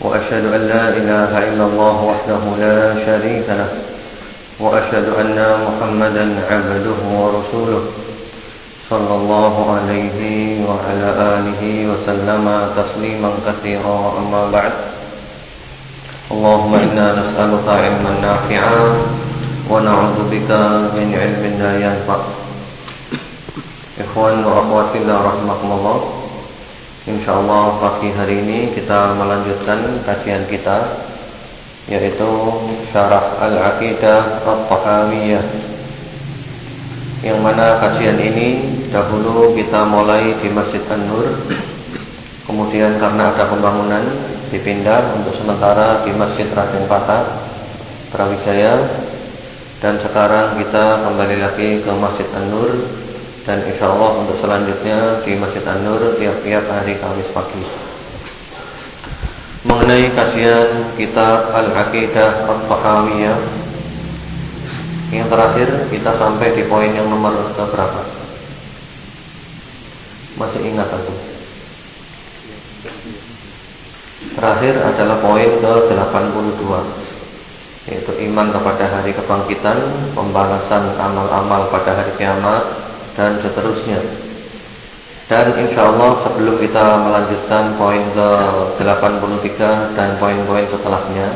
وأشهد أن لا إله إلا الله وحده لا شريك له وأشهد أن محمدا عبده ورسوله صلى الله عليه وعلى آله وسلم تسليما كثيرا. أما بعد اللهم إنا نسألك علما نافعا ونعوذ بك من علم لا ينفع. Ikhwan wa akhwat fillah rahimakumullah Insyaallah pagi hari ini kita melanjutkan kajian kita yaitu Syarah Al-Aqidah At-Tahawiyah. Yang mana kajian ini dahulu kita mulai di Masjid An-Nur. Kemudian karena ada pembangunan dipindah untuk sementara di Masjid Raden Patah Brawijaya dan sekarang kita kembali lagi ke Masjid An-Nur dan insya Allah untuk selanjutnya di Masjid An-Nur tiap-tiap hari Kamis pagi. Mengenai kajian kitab Al-Aqidah Al-Tahawiyah Yang terakhir kita sampai di poin yang nomor berapa? Masih ingat aku? Terakhir adalah poin ke-82 Yaitu iman kepada hari kebangkitan Pembalasan amal-amal pada hari kiamat dan seterusnya. Dan insya Allah sebelum kita melanjutkan poin ke-83 dan poin-poin setelahnya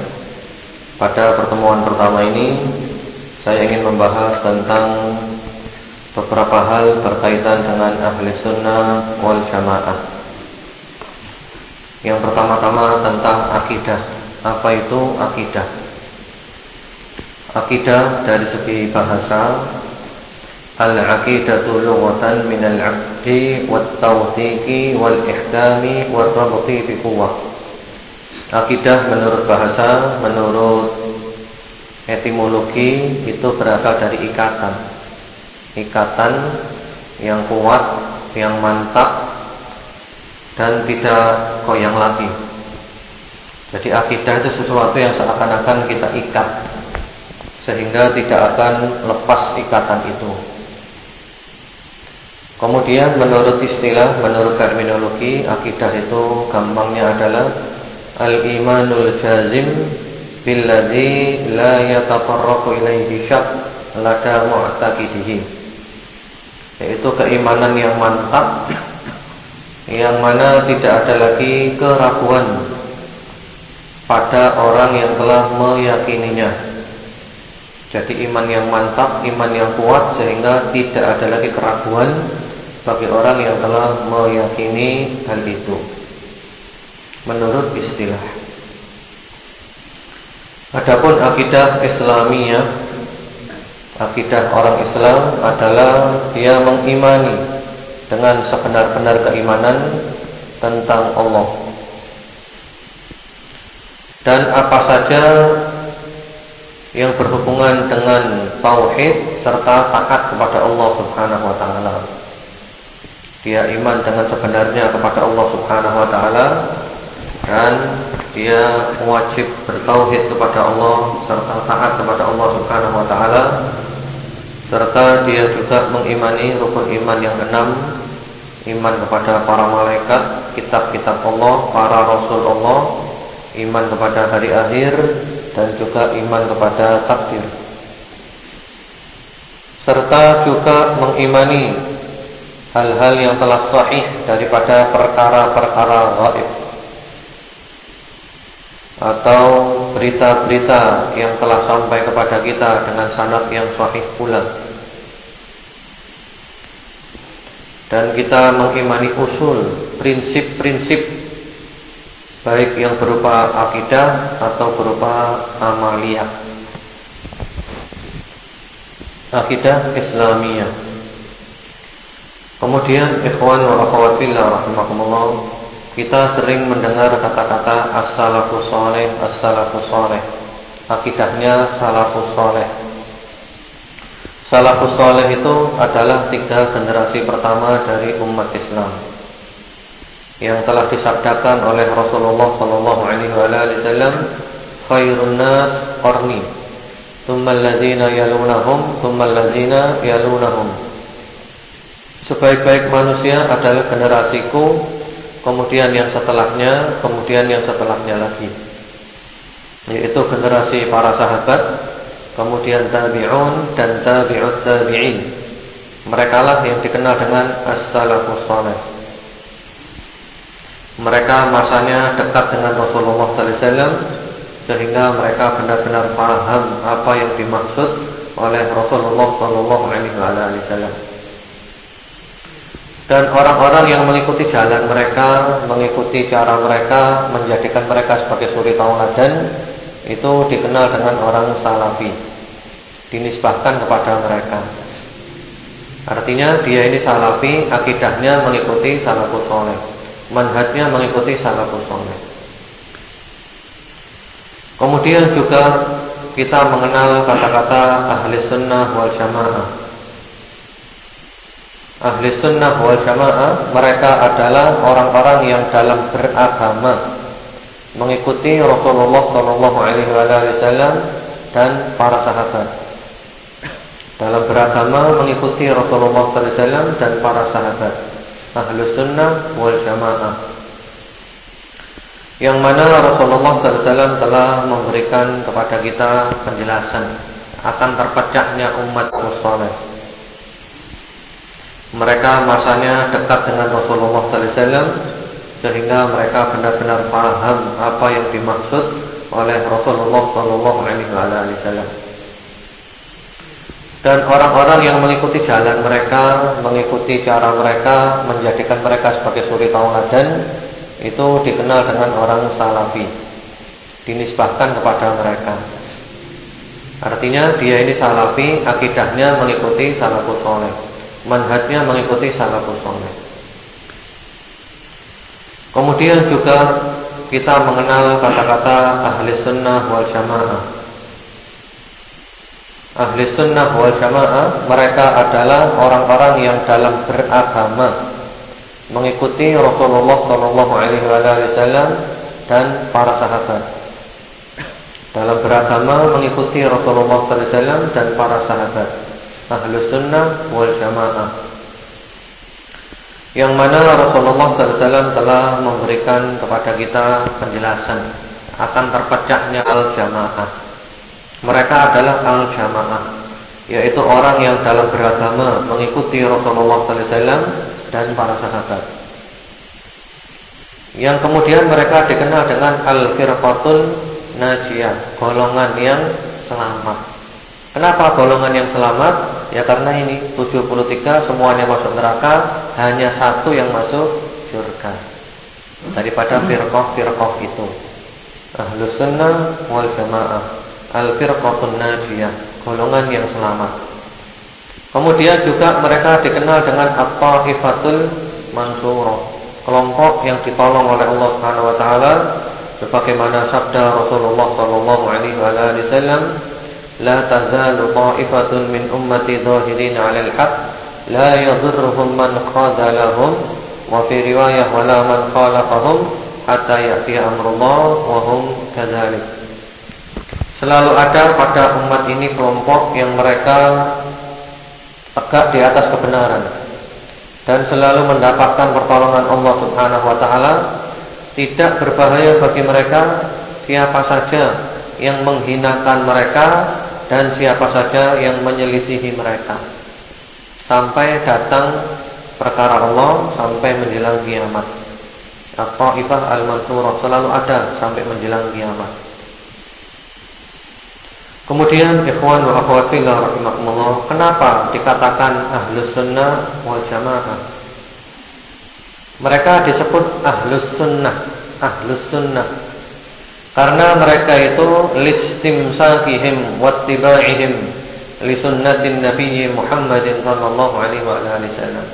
Pada pertemuan pertama ini Saya ingin membahas tentang beberapa hal berkaitan dengan ahli sunnah wal jamaah Yang pertama-tama tentang akidah Apa itu akidah? Akidah dari segi bahasa Al-aqidatu lughatan min al-'aqdi wat-tawthiqi wal-ihdami war-rabti bi quwwah. Akidah menurut bahasa, menurut etimologi itu berasal dari ikatan. Ikatan yang kuat, yang mantap dan tidak goyang lagi. Jadi akidah itu sesuatu yang seakan-akan kita ikat sehingga tidak akan lepas ikatan itu. Kemudian menurut istilah, menurut terminologi akidah itu gampangnya adalah al-imanul jazim billadzi la yatafarraqu ilaihi syak lada mu'taqidihi. Yaitu keimanan yang mantap yang mana tidak ada lagi keraguan pada orang yang telah meyakininya. Jadi iman yang mantap, iman yang kuat sehingga tidak ada lagi keraguan bagi orang yang telah meyakini hal itu menurut istilah. Adapun akidah Islamiyah, akidah orang Islam adalah dia mengimani dengan sebenar-benar keimanan tentang Allah. Dan apa saja yang berhubungan dengan tauhid serta taat kepada Allah Subhanahu wa taala dia iman dengan sebenarnya kepada Allah Subhanahu wa taala dan dia wajib bertauhid kepada Allah serta taat kepada Allah Subhanahu wa taala serta dia juga mengimani rukun iman yang enam iman kepada para malaikat, kitab-kitab Allah, para rasul Allah, iman kepada hari akhir dan juga iman kepada takdir. Serta juga mengimani hal-hal yang telah sahih daripada perkara-perkara gaib atau berita-berita yang telah sampai kepada kita dengan sanad yang sahih pula. Dan kita mengimani usul, prinsip-prinsip baik yang berupa akidah atau berupa amaliyah. Akidah Islamiyah Kemudian ikhwan wa akhwat fillah rahimakumullah kita sering mendengar kata-kata as-salafus saleh, as-salafus saleh. Akidahnya salafus saleh. Salafus saleh itu adalah tiga generasi pertama dari umat Islam yang telah disabdakan oleh Rasulullah sallallahu alaihi wasallam khairun nas qarni thumma alladziina yalunahum thumma alladziina yalunahum Sebaik-baik manusia adalah generasiku kemudian yang setelahnya kemudian yang setelahnya lagi yaitu generasi para sahabat kemudian tabi'un dan tabi'ut tabi'in. Mereka lah yang dikenal dengan as-salafus saleh. Mereka masanya dekat dengan Rasulullah wasallam sehingga mereka benar-benar paham apa yang dimaksud oleh Rasulullah wasallam. Dan orang-orang yang mengikuti jalan mereka, mengikuti cara mereka, menjadikan mereka sebagai suri tauladan, itu dikenal dengan orang salafi. Dinisbahkan kepada mereka. Artinya dia ini salafi akidahnya mengikuti salafus soleh. Manhajnya mengikuti salafus soleh. Kemudian juga kita mengenal kata-kata ahli sunnah wal jamaah ahli sunnah wal jamaah mereka adalah orang-orang yang dalam beragama mengikuti Rasulullah Wasallam dan para sahabat. Dalam beragama mengikuti Rasulullah Wasallam dan para sahabat. Ahlu sunnah wal jamaah. Yang mana Rasulullah Wasallam telah memberikan kepada kita penjelasan akan terpecahnya umat Muslim. Mereka masanya dekat dengan Rasulullah Sallallahu Alaihi Wasallam sehingga mereka benar-benar paham apa yang dimaksud oleh Rasulullah Shallallahu Alaihi Wasallam. Dan orang-orang yang mengikuti jalan mereka, mengikuti cara mereka, menjadikan mereka sebagai suri tauladan, itu dikenal dengan orang salafi, dinisbahkan kepada mereka. Artinya dia ini salafi, akidahnya mengikuti salafus soleh, manhajnya mengikuti salafus soleh. Kemudian juga kita mengenal kata-kata ahli sunnah wal jamaah. Ahli sunnah wal jamaah mereka adalah orang-orang yang dalam beragama mengikuti Rasulullah Shallallahu Alaihi Wasallam dan para sahabat. Dalam beragama mengikuti Rasulullah Sallallahu Alaihi Wasallam dan para sahabat. Ahli sunnah wal jamaah yang mana Rasulullah SAW telah memberikan kepada kita penjelasan akan terpecahnya al-jamaah. Mereka adalah al-jamaah, yaitu orang yang dalam beragama mengikuti Rasulullah SAW dan para sahabat. Yang kemudian mereka dikenal dengan al-firqatul najiyah, golongan yang selamat. Kenapa golongan yang selamat? Ya karena ini 73 semuanya masuk neraka, hanya satu yang masuk surga. Daripada firqah-firqah itu. Ahlus sunnah wal jamaah. Al-firqatun najiyah, golongan yang selamat. Kemudian juga mereka dikenal dengan at-taifatul mansurah, kelompok yang ditolong oleh Allah Subhanahu wa taala sebagaimana sabda Rasulullah sallallahu alaihi wasallam لا تزال طائفة من أمتي ظاهرين على الحق لا يضرهم من خذلهم وفي رواية ولا من خالفهم حتى يأتي أمر الله وهم كذلك Selalu ada pada umat ini kelompok yang mereka tegak di atas kebenaran dan selalu mendapatkan pertolongan Allah Subhanahu wa taala, tidak berbahaya bagi mereka siapa saja yang menghinakan mereka dan siapa saja yang menyelisihi mereka sampai datang perkara Allah sampai menjelang kiamat. At-Taifah al-Mansurah selalu ada sampai menjelang kiamat. Kemudian ikhwan wa akhwat fillah rahimakumullah, kenapa dikatakan ahlus sunnah wal jamaah? Mereka disebut ahlus sunnah, ahlus sunnah karena mereka itu listimsakihim wattiba'ihim li sunnatin Nabi Muhammadin sallallahu alaihi wa alihi wasallam.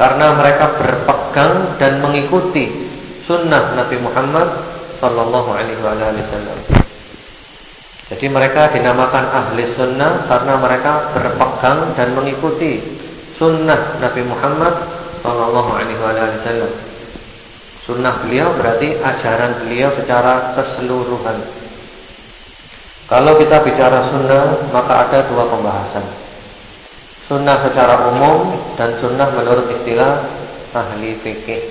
Karena mereka berpegang dan mengikuti sunnah Nabi Muhammad sallallahu alaihi wasallam. Jadi mereka dinamakan ahli sunnah karena mereka berpegang dan mengikuti sunnah Nabi Muhammad sallallahu alaihi wasallam. Sunnah beliau berarti ajaran beliau secara keseluruhan. Kalau kita bicara sunnah, maka ada dua pembahasan. Sunnah secara umum dan sunnah menurut istilah ahli fikih.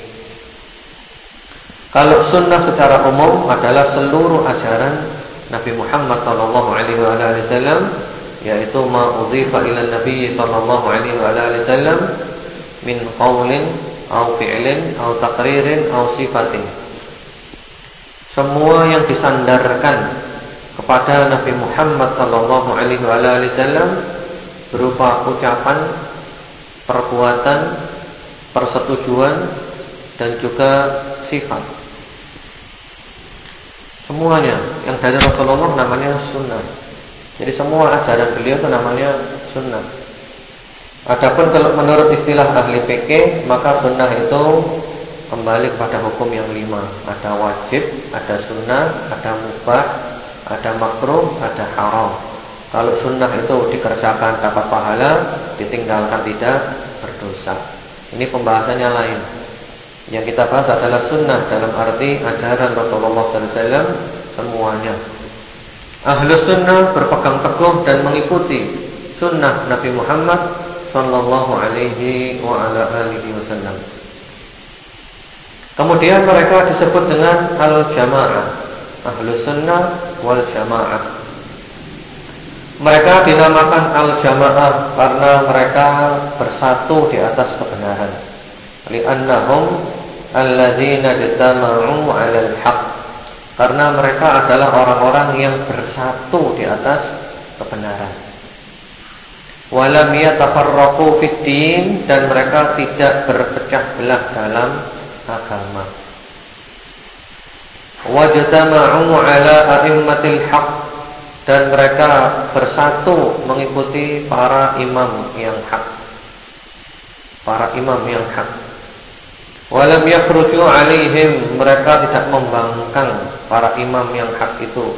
Kalau sunnah secara umum adalah seluruh ajaran Nabi Muhammad sallallahu alaihi wasallam yaitu ma udhifa ila Nabi sallallahu alaihi wasallam min qaulin au fi'lin au taqririn au sifatin. Semua yang disandarkan kepada Nabi Muhammad sallallahu alaihi wasallam berupa ucapan, perbuatan, persetujuan dan juga sifat. Semuanya yang dari Rasulullah namanya sunnah. Jadi semua ajaran beliau itu namanya sunnah. Adapun kalau menurut istilah ahli fikih, maka sunnah itu kembali kepada hukum yang lima. Ada wajib, ada sunnah, ada mubah, ada makruh, ada haram. Kalau sunnah itu dikerjakan dapat pahala, ditinggalkan tidak berdosa. Ini pembahasannya lain. Yang kita bahas adalah sunnah dalam arti ajaran Rasulullah SAW semuanya. Ahlu sunnah berpegang teguh dan mengikuti sunnah Nabi Muhammad Sallallahu Alaihi wa ala alihi Wasallam. Kemudian mereka disebut dengan al-jamaah ahlu sunnah wal jamaah. Mereka dinamakan al jamaah karena mereka bersatu di atas kebenaran. Li'annahum alladzina jatama'u 'alal haq. Karena mereka adalah orang-orang yang bersatu di atas kebenaran. Walam yatafarraqu fid din dan mereka tidak berpecah belah dalam agama. Wajtama'u ala a'immatil haq dan mereka bersatu mengikuti para imam yang hak. Para imam yang hak. Walam yakhruju alaihim mereka tidak membangkang para imam yang hak itu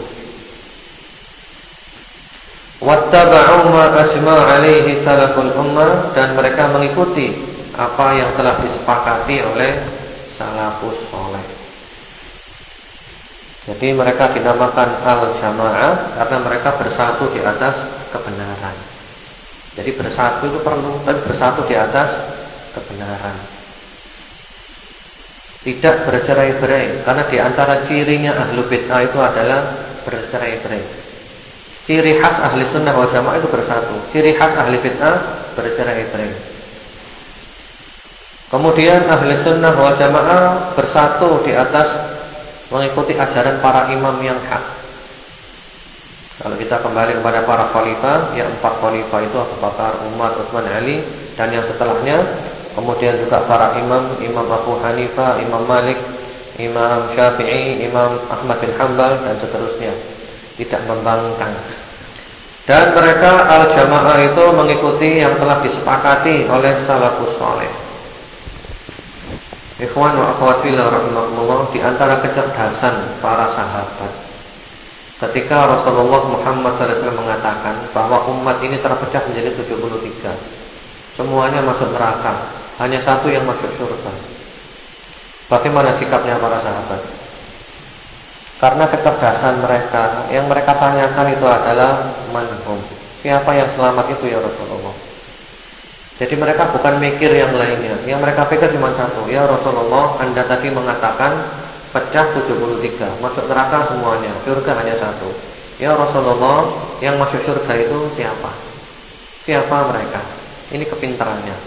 wattaba'u ma asma alaihi salaful ummah dan mereka mengikuti apa yang telah disepakati oleh salafus saleh jadi mereka dinamakan al-jamaah karena mereka bersatu di atas kebenaran. Jadi bersatu itu perlu, tapi bersatu di atas kebenaran. Tidak bercerai-berai, karena di antara cirinya ahlu bid'ah itu adalah bercerai-berai. Ciri khas ahli sunnah wal jamaah itu bersatu. Ciri khas ahli bid'ah bercerai-berai. Kemudian ahli sunnah wal jamaah bersatu di atas mengikuti ajaran para imam yang hak. Kalau kita kembali kepada para khalifah, ya empat khalifah itu Abu Bakar, Umar, Utsman, Ali dan yang setelahnya, kemudian juga para imam, Imam Abu Hanifah, Imam Malik, Imam Syafi'i, Imam Ahmad bin Hanbal dan seterusnya. Tidak membangkang. Dan mereka al-jamaah itu mengikuti yang telah disepakati oleh salafus saleh. Ikhwan wa akhwat rahimakumullah di antara kecerdasan para sahabat ketika Rasulullah Muhammad SAW mengatakan bahwa umat ini terpecah menjadi 73 semuanya masuk neraka hanya satu yang masuk surga bagaimana sikapnya para sahabat karena kecerdasan mereka yang mereka tanyakan itu adalah manhum siapa yang selamat itu ya Rasulullah jadi mereka bukan mikir yang lainnya. Yang mereka pikir cuma satu. Ya Rasulullah, Anda tadi mengatakan pecah 73, masuk neraka semuanya. Surga hanya satu. Ya Rasulullah, yang masuk surga itu siapa? Siapa mereka? Ini kepintarannya.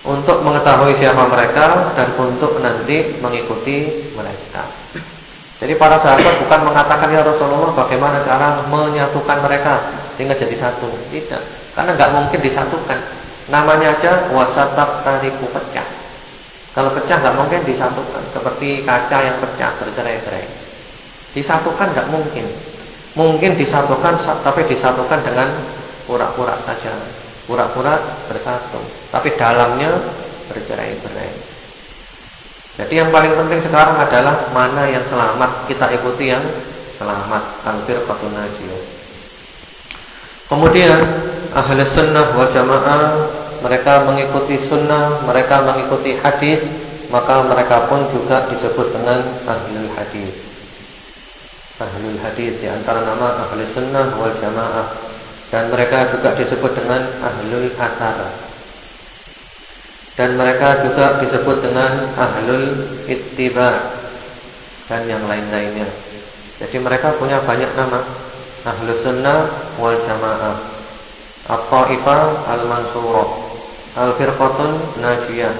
Untuk mengetahui siapa mereka dan untuk nanti mengikuti mereka. Jadi para sahabat bukan mengatakan ya Rasulullah bagaimana cara menyatukan mereka sehingga jadi satu. Tidak. Karena nggak mungkin disatukan. Namanya aja wasatak tariku pecah. Kalau pecah nggak mungkin disatukan. Seperti kaca yang pecah bercerai-berai. Disatukan nggak mungkin. Mungkin disatukan tapi disatukan dengan pura-pura saja. Pura-pura bersatu. Tapi dalamnya bercerai-berai. Jadi yang paling penting sekarang adalah mana yang selamat kita ikuti yang selamat al-firqatun najiyah. Kemudian ahli sunnah wal jamaah mereka mengikuti sunnah, mereka mengikuti hadis, maka mereka pun juga disebut dengan ahlul hadis. Ahlul hadis di antara nama ahli sunnah wal jamaah dan mereka juga disebut dengan ahlul asar. Dan mereka juga disebut dengan ahlul ittiba dan yang lain-lainnya. Jadi mereka punya banyak nama. Ahlus Sunnah wal Jamaah, At-Taifah Al-Mansurah, Al-Firqatun Najiyah,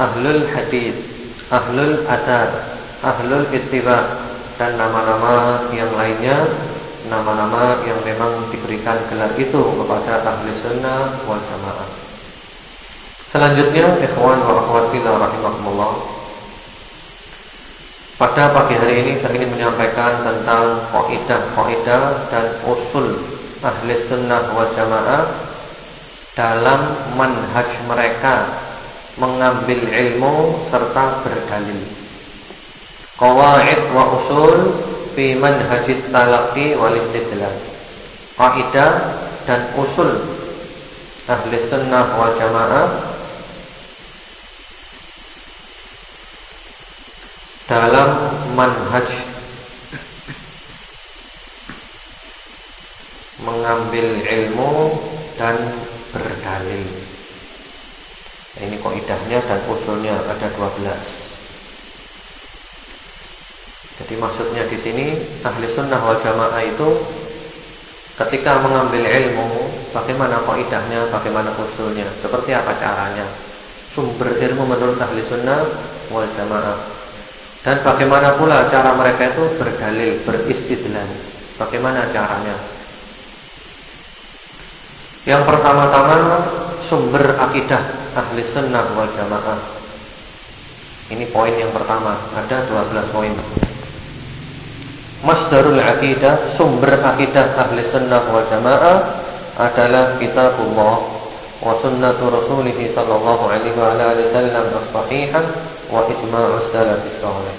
Ahlul Hadis, Ahlul Adab, Ahlul Ittiba dan nama-nama yang lainnya, nama-nama yang memang diberikan gelar itu kepada Ahlus Sunnah wal Jamaah. Selanjutnya, ikhwan wa rahimakumullah. Pada pagi hari ini saya ingin menyampaikan tentang kaidah-kaidah dan usul ahli sunnah wal jamaah dalam manhaj mereka mengambil ilmu serta berdalil. Qawaid wa usul fi manhajit talaqi wal istidlal. Kaidah dan usul ahli sunnah wal jamaah dalam manhaj mengambil ilmu dan berdalil. Ini idahnya dan usulnya ada 12. Jadi maksudnya di sini ahli sunnah wal jamaah itu ketika mengambil ilmu, bagaimana idahnya, bagaimana usulnya, seperti apa caranya. Sumber ilmu menurut ahli sunnah wal jamaah dan bagaimana pula cara mereka itu berdalil, beristidlal. Bagaimana caranya? Yang pertama-tama sumber akidah ahli sunnah wal jamaah. Ini poin yang pertama. Ada 12 poin. Masdarul akidah, sumber akidah ahli sunnah wal jamaah adalah kitabullah rasulih sallallahu alaihi wa alihi wasallam as-sahihah wa ijma'us salafis salih.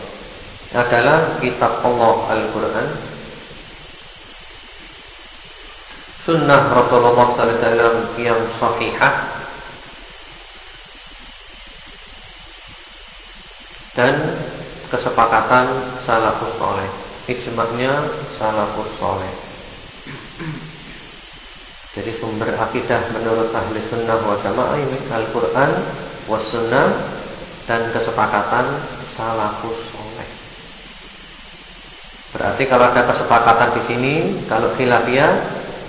Adalah kitab Allah Al-Qur'an. Sunnah Rasulullah wasallam yang sahihah. Dan kesepakatan salafus saleh. Ijma'nya salafus saleh jadi sumber akidah menurut ahli sunnah wa jamaah ini Al-Quran wa sunnah dan kesepakatan salafus soleh. Berarti kalau ada kesepakatan di sini, kalau khilafiyah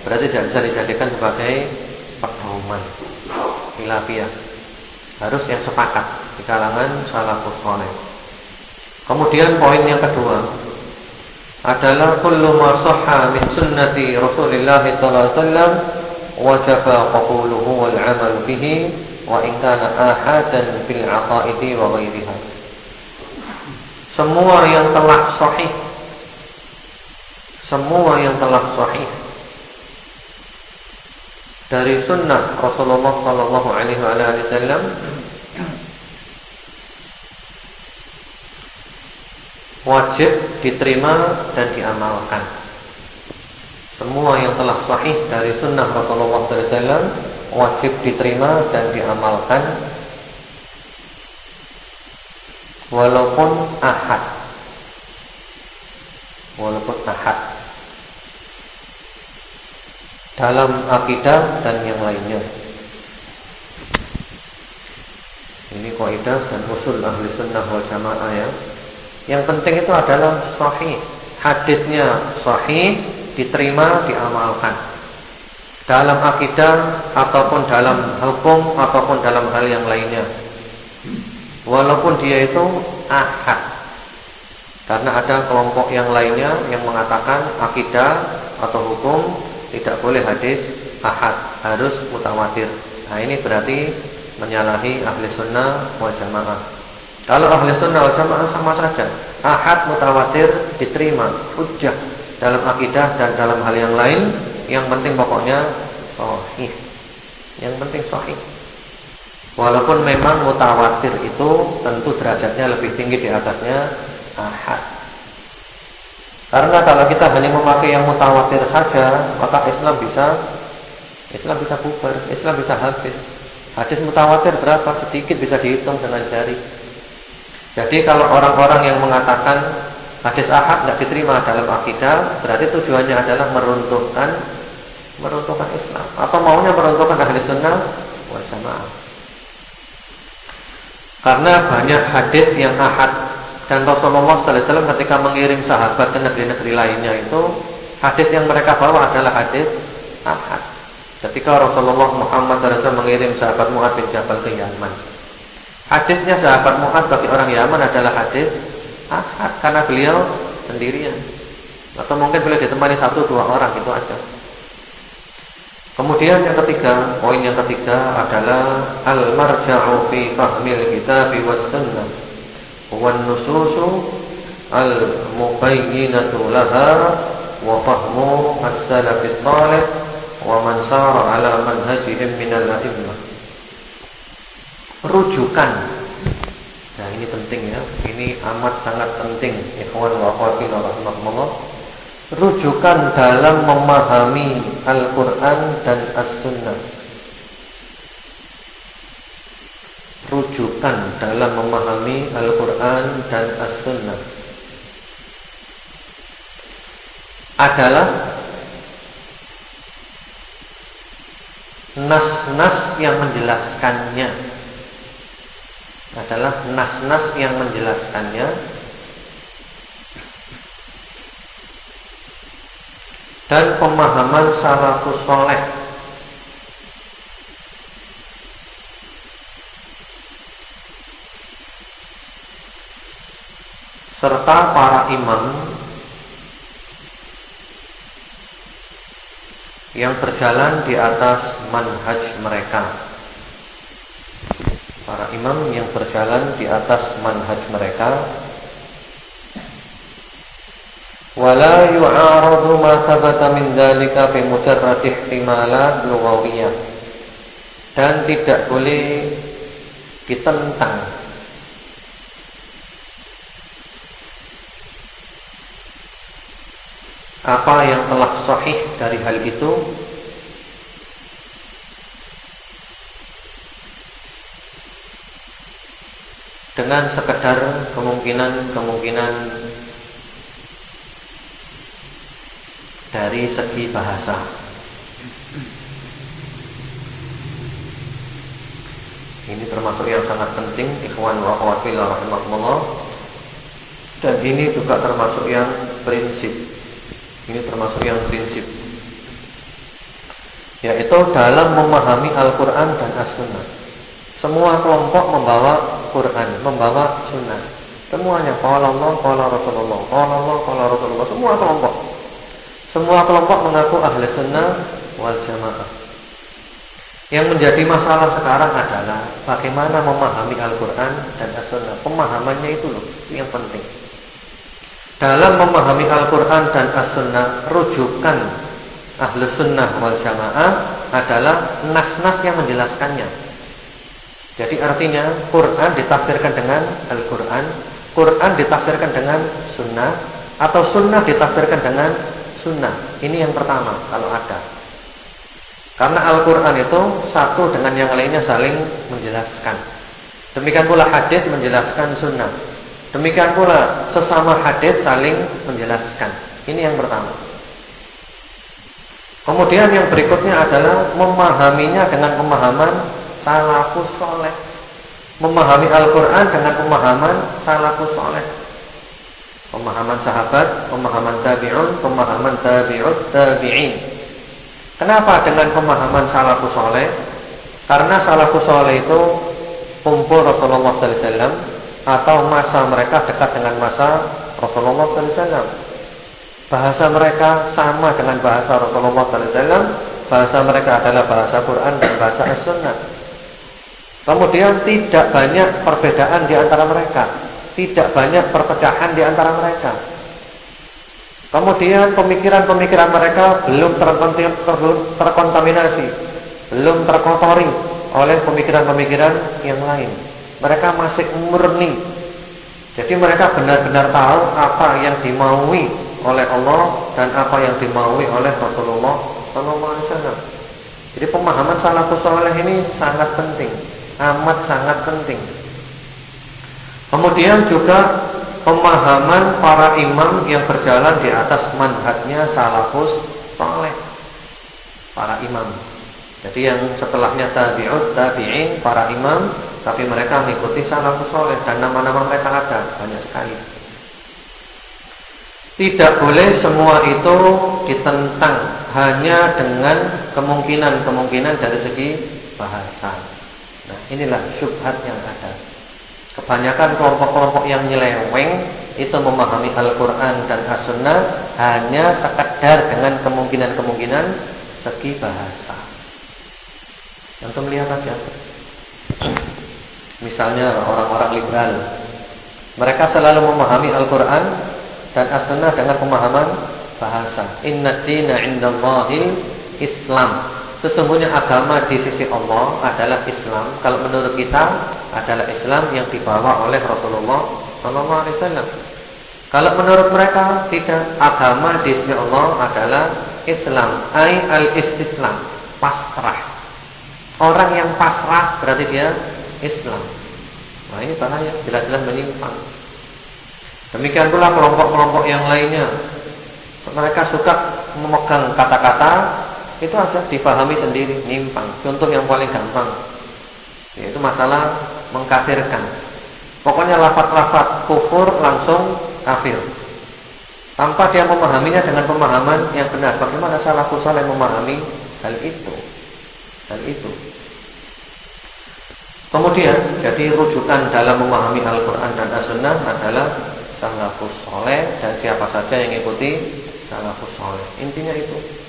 berarti tidak bisa dijadikan sebagai pedoman. Khilafiyah harus yang sepakat di kalangan salafus soleh. Kemudian poin yang kedua, adalah kullu ma sahha min sunnati Rasulillah sallallahu alaihi wasallam wajaba qabuluhu wal 'amal bihi wa in kana ahadan fil 'aqaidi wa ghairiha. Semua yang telah sahih semua yang telah sahih dari sunnah Rasulullah sallallahu alaihi wasallam wajib diterima dan diamalkan. Semua yang telah sahih dari sunnah Rasulullah SAW wajib diterima dan diamalkan walaupun ahad. Walaupun ahad. Dalam akidah dan yang lainnya. Ini kaidah dan usul ahli sunnah wal jamaah ya. Yang penting itu adalah sahih. Hadisnya sahih, diterima, diamalkan. Dalam akidah ataupun dalam hukum ataupun dalam hal yang lainnya. Walaupun dia itu ahad. Karena ada kelompok yang lainnya yang mengatakan akidah atau hukum tidak boleh hadis ahad, harus mutawatir. Nah, ini berarti menyalahi ahli sunnah wal jamaah. Kalau ahli sunnah wal jamaah sama saja. Ahad mutawatir diterima, hujjah dalam akidah dan dalam hal yang lain. Yang penting pokoknya sahih. Yang penting sahih. Walaupun memang mutawatir itu tentu derajatnya lebih tinggi di atasnya ahad. Karena kalau kita hanya memakai yang mutawatir saja, maka Islam bisa Islam bisa bubar, Islam bisa habis. Hadis mutawatir berapa? Sedikit bisa dihitung dengan jari. Jadi kalau orang-orang yang mengatakan hadis ahad tidak diterima dalam akidah, berarti tujuannya adalah meruntuhkan meruntuhkan Islam. Apa maunya meruntuhkan ahli sunnah wal jamaah. Karena banyak hadis yang ahad dan Rasulullah SAW ketika mengirim sahabat ke negeri-negeri lainnya itu hadis yang mereka bawa adalah hadis ahad. Ketika Rasulullah Muhammad SAW mengirim sahabat Mu'ad bin Jabal ke Yaman, hadisnya sahabat Mu'ad bagi orang Yaman adalah hadis ahad karena beliau sendirian. Atau mungkin beliau ditemani satu dua orang itu aja. Kemudian yang ketiga, poin yang ketiga adalah al-marja'u fi fahmil kitab was sunnah wan nususu al-mubayyinatu laha wa fahmu as-salaf salih wa man sara ala manhajihim min al-a'immah. Rujukan. Nah, ini penting ya. Ini amat sangat penting, ikhwan wa akhwati rahimakumullah rujukan dalam memahami Al-Quran dan As-Sunnah. Rujukan dalam memahami Al-Quran dan As-Sunnah adalah nas-nas yang menjelaskannya adalah nas-nas yang menjelaskannya dan pemahaman salafus soleh serta para imam yang berjalan di atas manhaj mereka para imam yang berjalan di atas manhaj mereka. Wala yu'aradu ma thabata min dhalika bi mujarrad ihtimalat lughawiyah dan tidak boleh ditentang. Apa yang telah sahih dari hal itu? Dengan sekedar kemungkinan-kemungkinan dari segi bahasa. Ini termasuk yang sangat penting ikhwan wa akhwat fillah rahimakumullah. Dan ini juga termasuk yang prinsip. Ini termasuk yang prinsip. Yaitu dalam memahami Al-Qur'an dan As-Sunnah. Semua kelompok membawa Quran, membawa Sunnah. Semuanya qala Allah, qala Rasulullah, qala Allah, qala Rasulullah, semua kelompok. Semua kelompok mengaku ahli sunnah wal jamaah. Yang menjadi masalah sekarang adalah bagaimana memahami Al-Quran dan As-Sunnah. Pemahamannya itu loh, yang penting. Dalam memahami Al-Quran dan As-Sunnah, rujukan ahli sunnah wal jamaah adalah nas-nas yang menjelaskannya. Jadi artinya Quran ditafsirkan dengan Al-Quran, Quran ditafsirkan dengan Sunnah, atau Sunnah ditafsirkan dengan sunnah. Ini yang pertama kalau ada. Karena Al-Quran itu satu dengan yang lainnya saling menjelaskan. Demikian pula hadis menjelaskan sunnah. Demikian pula sesama hadis saling menjelaskan. Ini yang pertama. Kemudian yang berikutnya adalah memahaminya dengan pemahaman salafus soleh. Memahami Al-Quran dengan pemahaman salafus soleh. Pemahaman sahabat, pemahaman tabi'un, pemahaman tabi'ut tabi'in. Kenapa dengan pemahaman salafus soleh? Karena salafus soleh itu kumpul Rasulullah SAW atau masa mereka dekat dengan masa Rasulullah SAW. Bahasa mereka sama dengan bahasa Rasulullah SAW. Bahasa mereka adalah bahasa Quran dan bahasa As-Sunnah. Kemudian tidak banyak perbedaan di antara mereka tidak banyak perpecahan di antara mereka. Kemudian pemikiran-pemikiran mereka belum terkontaminasi, belum terkotori oleh pemikiran-pemikiran yang lain. Mereka masih murni. Jadi mereka benar-benar tahu apa yang dimaui oleh Allah dan apa yang dimaui oleh Rasulullah Sallallahu Alaihi Wasallam. Jadi pemahaman salafus saleh ini sangat penting, amat sangat penting. Kemudian juga pemahaman para imam yang berjalan di atas manhajnya salafus saleh. Para imam. Jadi yang setelahnya tabi'ut, tabi'in, para imam, tapi mereka mengikuti salafus saleh dan nama-nama mereka ada banyak sekali. Tidak boleh semua itu ditentang hanya dengan kemungkinan-kemungkinan dari segi bahasa. Nah, inilah syubhat yang ada. Kebanyakan kelompok-kelompok yang nyeleweng itu memahami Al-Quran dan As-Sunnah hanya sekedar dengan kemungkinan-kemungkinan segi bahasa. Untuk melihat saja. Misalnya orang-orang liberal. Mereka selalu memahami Al-Quran dan as-sunnah dengan pemahaman bahasa. Inna dina indallahil Islam. Sesungguhnya agama di sisi Allah adalah Islam. Kalau menurut kita adalah Islam yang dibawa oleh Rasulullah sallallahu alaihi wasallam. Kalau menurut mereka tidak, agama di sisi Allah adalah Islam, ai al-istislam, pasrah. Orang yang pasrah berarti dia Islam. Nah ini bahaya, jelas-jelas menyimpang. Demikian pula kelompok-kelompok yang lainnya. Mereka suka memegang kata-kata itu aja dipahami sendiri, nyimpang. Contoh yang paling gampang yaitu masalah mengkafirkan. Pokoknya lafaz-lafaz kufur langsung kafir. Tanpa dia memahaminya dengan pemahaman yang benar. Bagaimana salafus saleh memahami hal itu? Hal itu. Kemudian, jadi rujukan dalam memahami Al-Quran dan As-Sunnah adalah salafus soleh dan siapa saja yang ikuti salafus soleh. Intinya itu.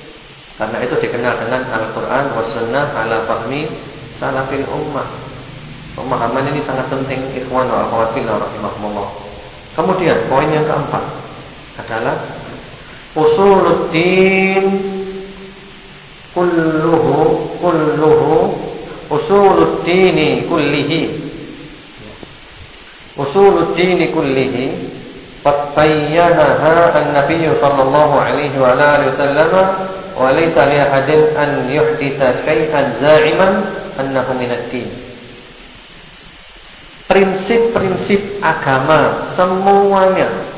Karena itu dikenal dengan Al-Quran Sunnah ala fahmi salafil ummah. Pemahaman ini sangat penting ikhwan wa akhwat rahimahumullah. Kemudian poin yang keempat adalah usuluddin kulluhu kulluhu usuluddin kullihi usuluddin kullihi Qad bayyanaha an-nabiy sallallahu alaihi wa alihi wasallam wa laysa li ahadin an yuhditsa syai'an za'iman annahu. Prinsip-prinsip agama semuanya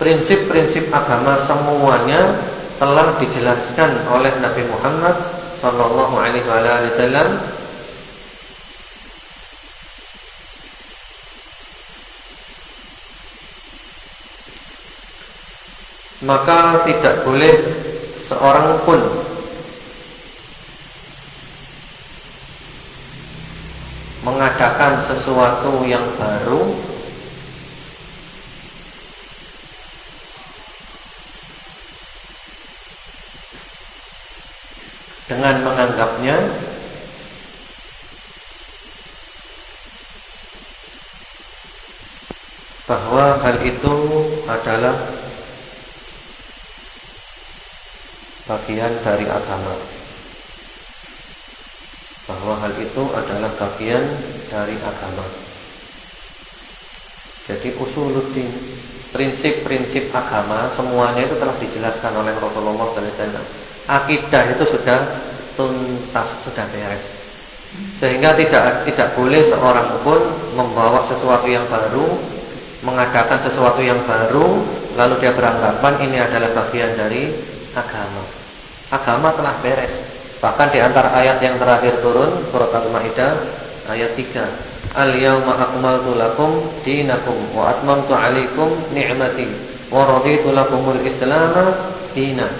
Prinsip-prinsip agama semuanya telah dijelaskan oleh Nabi Muhammad sallallahu alaihi wasallam maka tidak boleh seorang pun mengadakan sesuatu yang baru dengan menganggapnya bahwa hal itu adalah bagian dari agama. Bahwa hal itu adalah bagian dari agama. Jadi usuluddin prinsip-prinsip agama semuanya itu telah dijelaskan oleh Rasulullah SAW akidah itu sudah tuntas sudah beres. Sehingga tidak tidak boleh seorang pun membawa sesuatu yang baru mengadakan sesuatu yang baru lalu dia beranggapan ini adalah bagian dari agama agama telah beres. Bahkan di antara ayat yang terakhir turun surat Al-Maidah ayat 3. Al-yauma akmaltu lakum dinakum wa atmamtu 'alaikum ni'mati wa raditu lakumul Islam dinan.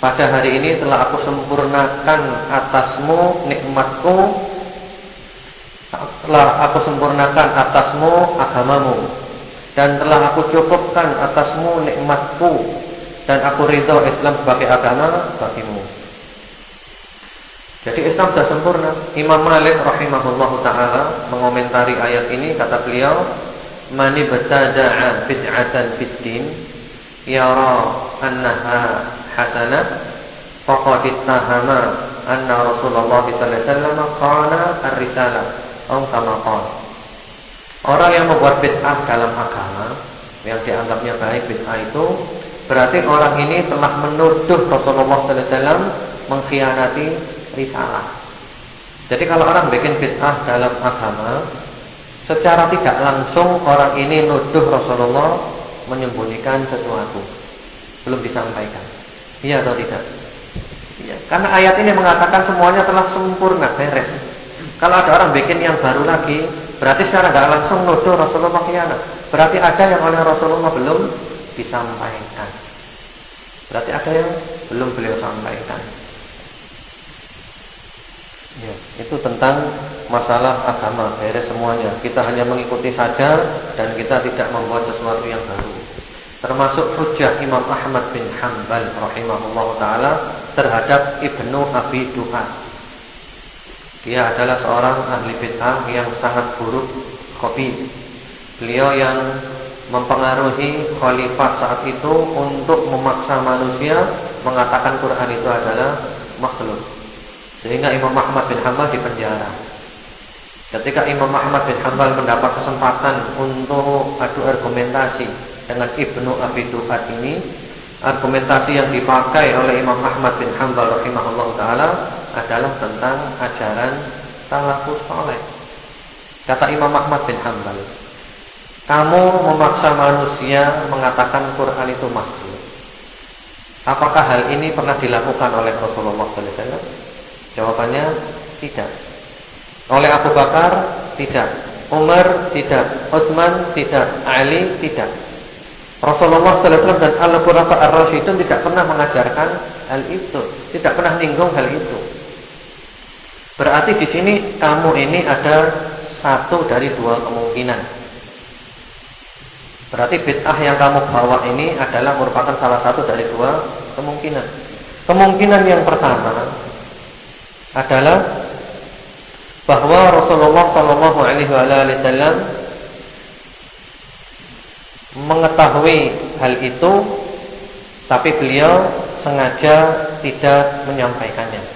Pada hari ini telah aku sempurnakan atasmu nikmatku telah aku sempurnakan atasmu agamamu dan telah aku cukupkan atasmu nikmatku dan aku ridho Islam sebagai agama bagimu. Jadi Islam sudah sempurna. Imam Malik rahimahullahu taala mengomentari ayat ini kata beliau, "Mani batada'a bid'atan fid din yara annaha hasanah faqad ittahama anna Rasulullah sallallahu alaihi wasallam qala ar-risalah atau kama qala. Orang yang membuat bid'ah dalam agama yang dianggapnya baik bid'ah itu berarti orang ini telah menuduh Rasulullah wasallam mengkhianati risalah. Jadi kalau orang bikin bid'ah dalam agama secara tidak langsung orang ini nuduh Rasulullah menyembunyikan sesuatu belum disampaikan. Iya atau tidak? Iya. Karena ayat ini mengatakan semuanya telah sempurna, beres. Kalau ada orang bikin yang baru lagi, berarti secara tidak langsung nuduh Rasulullah khianat. Berarti ada yang oleh Rasulullah belum disampaikan. Berarti ada yang belum beliau sampaikan. Ya, itu tentang masalah agama, beres semuanya. Kita hanya mengikuti saja dan kita tidak membuat sesuatu yang baru. Termasuk hujah Imam Ahmad bin Hanbal rahimahullah taala terhadap Ibnu Abi Duhat. Dia adalah seorang ahli bid'ah yang sangat buruk kopi. Beliau yang mempengaruhi khalifah saat itu untuk memaksa manusia mengatakan Quran itu adalah makhluk. Sehingga Imam Ahmad bin Hanbal dipenjara. Ketika Imam Ahmad bin Hanbal mendapat kesempatan untuk adu argumentasi dengan Ibnu Abi Duhat ini, argumentasi yang dipakai oleh Imam Ahmad bin Hanbal rahimahullah taala adalah tentang ajaran salafus saleh. Kata Imam Ahmad bin Hanbal, kamu memaksa manusia mengatakan Quran itu makhluk. Apakah hal ini pernah dilakukan oleh Rasulullah sallallahu alaihi wasallam? Jawabannya tidak. Oleh Abu Bakar tidak. Umar tidak. Utsman tidak. Ali tidak. Rasulullah sallallahu alaihi wasallam dan Al-Khulafa Ar-Rasyidun tidak pernah mengajarkan hal itu, tidak pernah ninggung hal itu. Berarti di sini kamu ini ada satu dari dua kemungkinan. Berarti bid'ah yang kamu bawa ini adalah merupakan salah satu dari dua kemungkinan. Kemungkinan yang pertama adalah bahwa Rasulullah Shallallahu Alaihi Wasallam mengetahui hal itu, tapi beliau sengaja tidak menyampaikannya.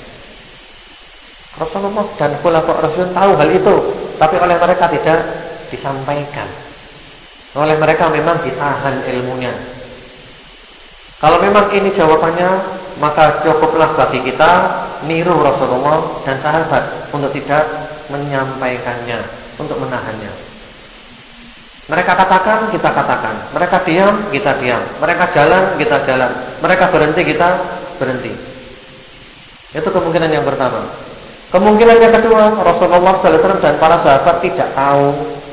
Rasulullah dan Khulafaur Rasul tahu hal itu, tapi oleh mereka tidak disampaikan. Oleh mereka memang ditahan ilmunya. Kalau memang ini jawabannya, maka cukuplah bagi kita niru Rasulullah dan sahabat untuk tidak menyampaikannya, untuk menahannya. Mereka katakan, kita katakan. Mereka diam, kita diam. Mereka jalan, kita jalan. Mereka berhenti, kita berhenti. Itu kemungkinan yang pertama. Kemungkinan yang kedua, Rasulullah SAW dan para sahabat tidak tahu,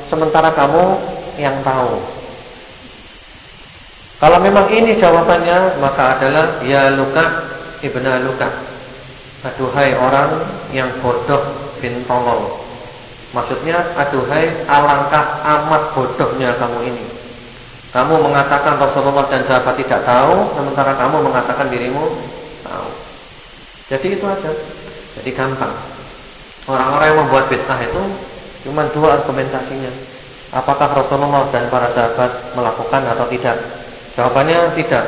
sementara kamu yang tahu. Kalau memang ini jawabannya, maka adalah ya luka ibna luka. Aduhai orang yang bodoh bin tolol Maksudnya aduhai alangkah amat bodohnya kamu ini. Kamu mengatakan Rasulullah dan sahabat tidak tahu Sementara kamu mengatakan dirimu tahu. Jadi itu aja. Jadi gampang. Orang-orang yang membuat bid'ah itu Cuma dua argumentasinya Apakah Rasulullah dan para sahabat melakukan atau tidak? Jawabannya tidak.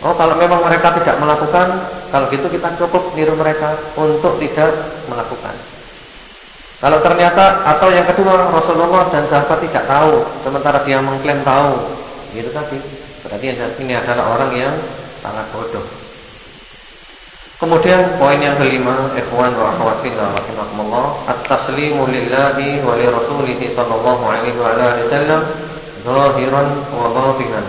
Oh kalau memang mereka tidak melakukan Kalau gitu kita cukup niru mereka Untuk tidak melakukan. Kalau ternyata Atau yang kedua Rasulullah dan sahabat tidak tahu Sementara dia mengklaim tahu. Gitu tadi. Berarti ini adalah orang yang sangat bodoh Kemudian poin yang kelima, ikhwan wa akhwati rahimakumullah, at-taslimu lillahi wa li rasulih sallallahu alaihi wa alihi wasallam zahiran wa batinan.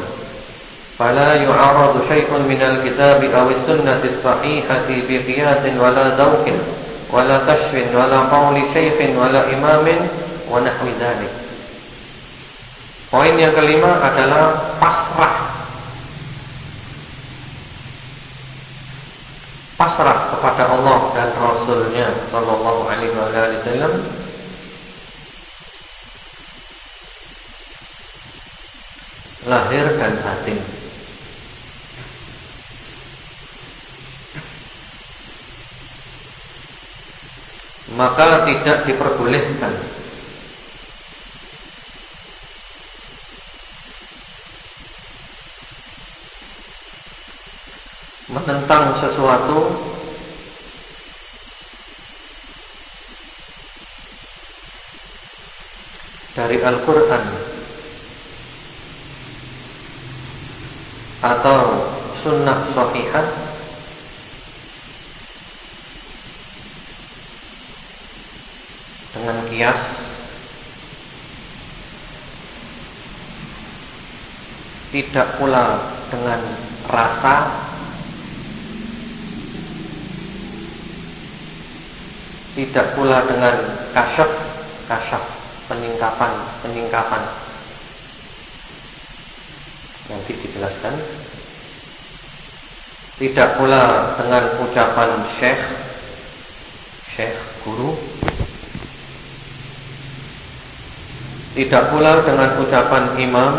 Fala yu'aradu shay'un min al-kitab aw as-sunnah as-sahihati bi qiyasin wa la dawkin wa la kashfin wa la qawli shaykhin wa la imamin wa nahwi dhalik. Poin yang kelima adalah pasrah Pasrah kepada Allah dan Rasulnya Sallallahu alaihi wasallam lahir dan batin. maka tidak diperbolehkan menentang sesuatu dari Al-Quran atau sunnah sahihah dengan kias tidak pula dengan rasa tidak pula dengan kasyaf kasyaf peningkapan peningkapan. Nanti dijelaskan. Tidak pula dengan ucapan syekh syekh guru. Tidak pula dengan ucapan imam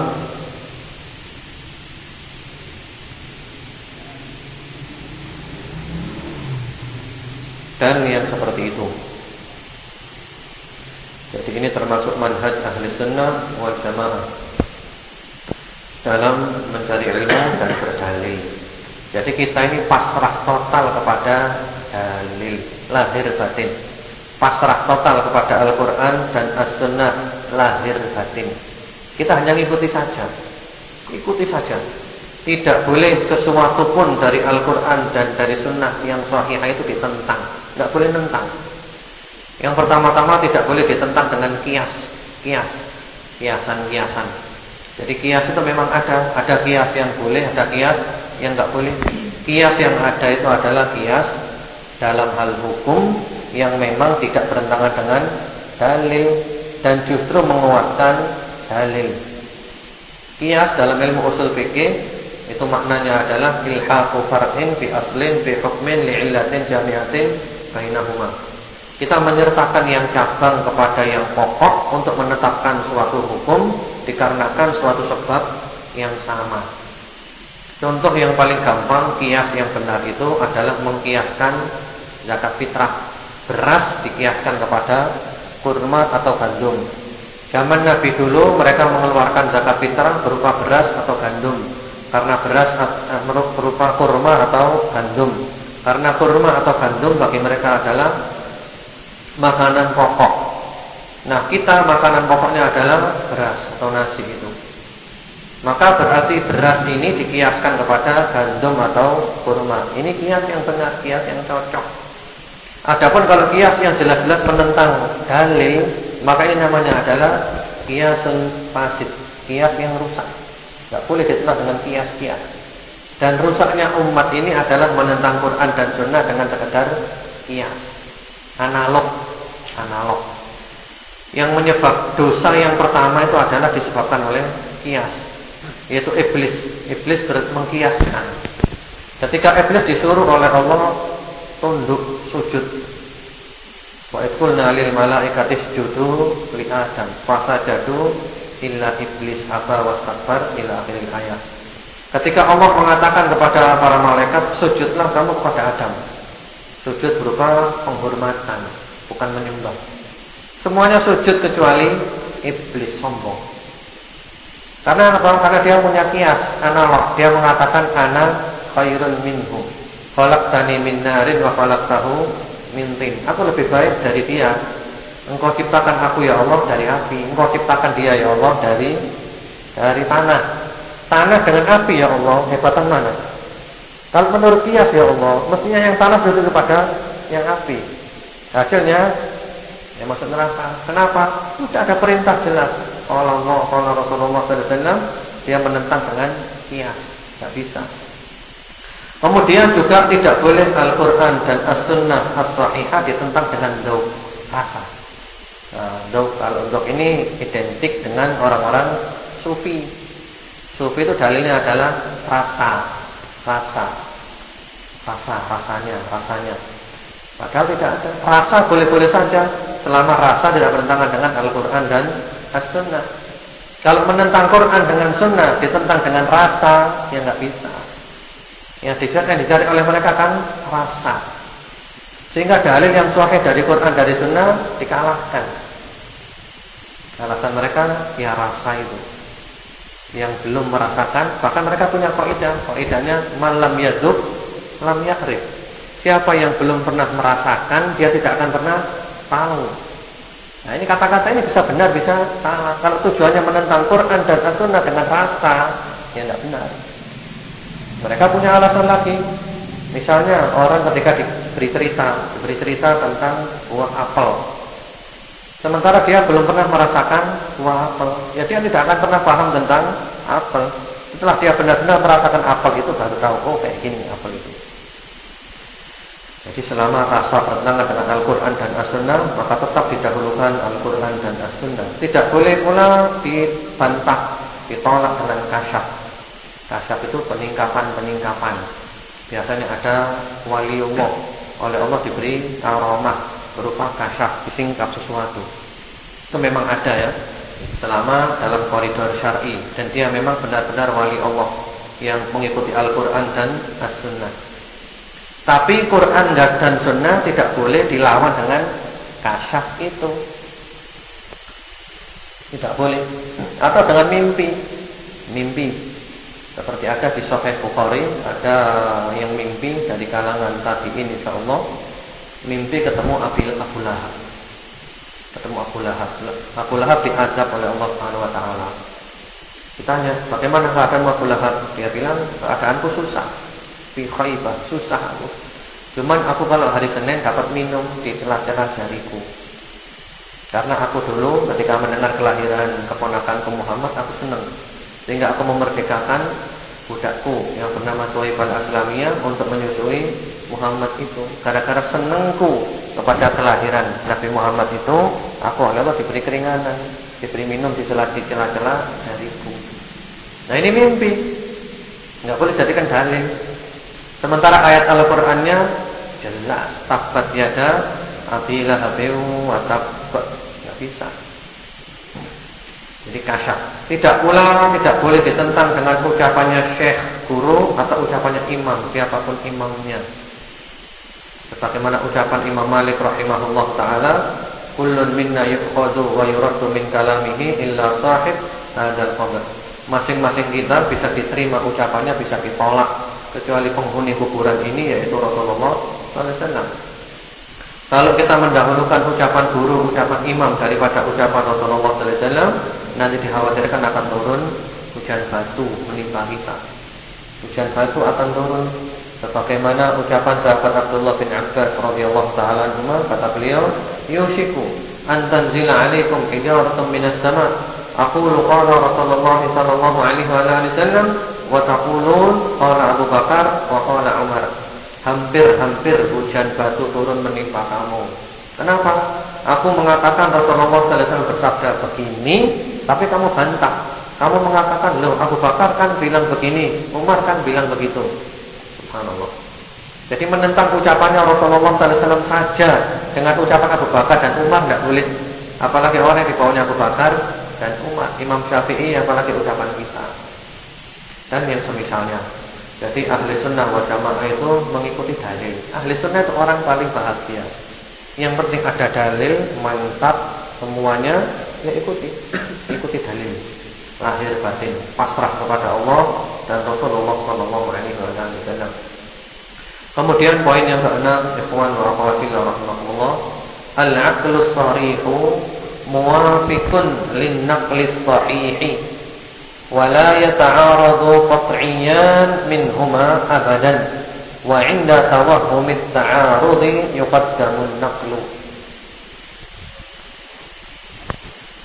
dan yang seperti itu. Jadi ini termasuk manhaj ahli sunnah wal jamaah dalam mencari ilmu dan berdalil. Jadi kita ini pasrah total kepada dalil lahir batin. Pasrah total kepada Al-Quran dan As-Sunnah lahir batin. Kita hanya ikuti saja. Ikuti saja. Tidak boleh sesuatu pun dari Al-Quran dan dari Sunnah yang sahih itu ditentang. Tidak boleh nentang. Yang pertama-tama tidak boleh ditentang dengan kias, kias, kiasan-kiasan. Jadi kias itu memang ada, ada kias yang boleh, ada kias yang nggak boleh. Kias yang ada itu adalah kias dalam hal hukum yang memang tidak bertentangan dengan dalil dan justru menguatkan dalil. Kias dalam ilmu usul fikih itu maknanya adalah ilhaqu far'in bi aslin bi hukmin li'illatin jami'atin bainahuma. Kita menyertakan yang cabang kepada yang pokok untuk menetapkan suatu hukum dikarenakan suatu sebab yang sama. Contoh yang paling gampang kias yang benar itu adalah mengkiaskan zakat fitrah. Beras dikiaskan kepada kurma atau gandum. Zaman Nabi dulu mereka mengeluarkan zakat fitrah berupa beras atau gandum karena beras eh, berupa kurma atau gandum. Karena kurma atau gandum bagi mereka adalah makanan pokok. Nah, kita makanan pokoknya adalah beras atau nasi itu. Maka berarti beras ini dikiaskan kepada gandum atau kurma. Ini kias yang benar, kias yang cocok. Adapun kalau kias yang jelas-jelas menentang dalil, maka ini namanya adalah kiasun fasid, kias yang rusak. Tidak boleh ditentang dengan kias-kias. Dan rusaknya umat ini adalah menentang Quran dan Sunnah dengan sekedar kias. Analog. Analog. Yang menyebab dosa yang pertama itu adalah disebabkan oleh kias. Yaitu iblis. Iblis mengkiaskan. Ketika iblis disuruh oleh Allah tunduk sujud. Wa idkulna lil malaikati isjudu li Adam. Fasajadu illa iblis aba wastakbar ila akhir ayat. Ketika Allah mengatakan kepada para malaikat, sujudlah kamu kepada Adam. Sujud berupa penghormatan, bukan menyembah. Semuanya sujud kecuali iblis sombong. Karena apa? Karena dia punya kias analog. Dia mengatakan ana khairun minhu. Khalaqtani min narin wa khalaqtahu min tin. Aku lebih baik dari dia Engkau ciptakan aku ya Allah dari api. Engkau ciptakan dia ya Allah dari dari tanah. Tanah dengan api ya Allah, hebatan mana? Kalau menurut dia ya Allah, mestinya yang tanah berarti kepada yang api. Hasilnya ya masuk neraka. Kenapa? Tidak ada perintah jelas. Kalau Allah, kalau Rasulullah SAW dia menentang dengan kias, tidak bisa. Kemudian juga tidak boleh Al-Quran dan As-Sunnah As-Sahihah ditentang dengan daun rasa. Nah, dok, kalau dok ini identik dengan orang-orang sufi. Sufi itu dalilnya adalah rasa, rasa, rasa, rasanya, rasanya. Padahal tidak ada. Rasa boleh-boleh saja selama rasa tidak bertentangan dengan Al-Quran dan As-Sunnah. Kalau menentang Quran dengan Sunnah ditentang dengan rasa, ya nggak bisa. Yang dicari, yang dicari oleh mereka kan rasa. Sehingga dalil yang sahih dari Quran dari Sunnah dikalahkan. Alasan mereka ya rasa itu. Yang belum merasakan, bahkan mereka punya kaidah, kaidahnya malam yadzub lam yakrif. Siapa yang belum pernah merasakan, dia tidak akan pernah tahu. Nah ini kata-kata ini bisa benar, bisa salah. Kalau tujuannya menentang Quran dan As-Sunnah dengan rasa, ya tidak benar. Mereka punya alasan lagi. Misalnya orang ketika diberi cerita, diberi cerita tentang buah apel. Sementara dia belum pernah merasakan buah apel, ya dia tidak akan pernah paham tentang apel. Setelah dia benar-benar merasakan apel itu baru tahu, oh kayak gini apel itu. Jadi selama rasa bertentangan dengan Al-Quran dan As-Sunnah Maka tetap didahulukan Al-Quran dan As-Sunnah Tidak boleh pula dibantah Ditolak dengan kasyaf Kasyaf itu peningkapan-peningkapan Biasanya ada wali Allah Oleh Allah diberi aromah Berupa kasyaf, disingkap sesuatu Itu memang ada ya Selama dalam koridor syar'i Dan dia memang benar-benar wali Allah Yang mengikuti Al-Quran dan As-Sunnah tapi Quran dan Sunnah tidak boleh dilawan dengan kasyaf itu. Tidak boleh. Atau dengan mimpi. Mimpi. Seperti ada di Sahih Bukhari, ada yang mimpi dari kalangan tabi'in insyaallah. Mimpi ketemu Abil Abu Lahab. Ketemu Abu Lahab. Abu Lahab diazab oleh Allah Subhanahu wa taala. "Bagaimana keadaan Abu Lahab?" Dia bilang, "Keadaanku susah." fi khaybah, susah aku. Cuman aku kalau hari Senin dapat minum di celah-celah jariku. Karena aku dulu ketika mendengar kelahiran keponakanku Muhammad aku senang. Sehingga aku memerdekakan budakku yang bernama Tuaibal Aslamiyah untuk menyusui Muhammad itu. Gara-gara senangku kepada kelahiran Nabi Muhammad itu, aku Allah diberi keringanan, diberi minum di celah-celah jariku. Nah ini mimpi. Enggak boleh jadikan dalil. Sementara ayat Al-Qur'annya jelas tabat yada abila habiu atau tidak bisa. Jadi kasyaf. Tidak pula tidak boleh ditentang dengan ucapannya syekh, guru atau ucapannya imam, siapa pun imamnya. Sebagaimana ucapan Imam Malik rahimahullah taala, kullun minna yukhadhu wa yuraddu min kalamihi illa sahib hadzal qabr. Masing-masing kita bisa diterima ucapannya, bisa ditolak kecuali penghuni kuburan ini yaitu Rasulullah SAW. Kalau kita mendahulukan ucapan guru, ucapan imam daripada ucapan Rasulullah SAW, nanti dikhawatirkan akan turun hujan batu menimpa kita. Hujan batu akan turun sebagaimana ucapan sahabat Abdullah bin Abbas radhiyallahu taala anhu kata beliau, "Yushiku an tanzila 'alaikum hijaratun minas sama'." Aqulu qala Rasulullah sallallahu alaihi wasallam wa taqulun qala Abu Bakar wa qala Umar. Hampir-hampir hujan batu turun menimpa kamu. Kenapa? Aku mengatakan Rasulullah wasallam bersabda begini, tapi kamu bantah. Kamu mengatakan, "Loh, Abu Bakar kan bilang begini, Umar kan bilang begitu." Subhanallah. Jadi menentang ucapannya Rasulullah wasallam saja dengan ucapan Abu Bakar dan Umar tidak boleh. Apalagi orang yang di bawahnya Abu Bakar dan Umar, Imam Syafi'i apalagi ucapan kita dan yang semisalnya. Jadi ahli sunnah wal jamaah itu mengikuti dalil. Ahli sunnah itu orang paling bahagia. Yang penting ada dalil, mantap semuanya, ya ikuti, ikuti dalil. Lahir batin, pasrah kepada Allah dan Rasulullah Shallallahu Alaihi Wasallam. Kemudian poin yang keenam, ikhwan wa akhwati rahimakumullah, al-aqlu sharihu muwafiqun lin-naqli sahihi ولا يتعارض قطعيا منهما أبدا وعند توهم التعارض يقدم النقل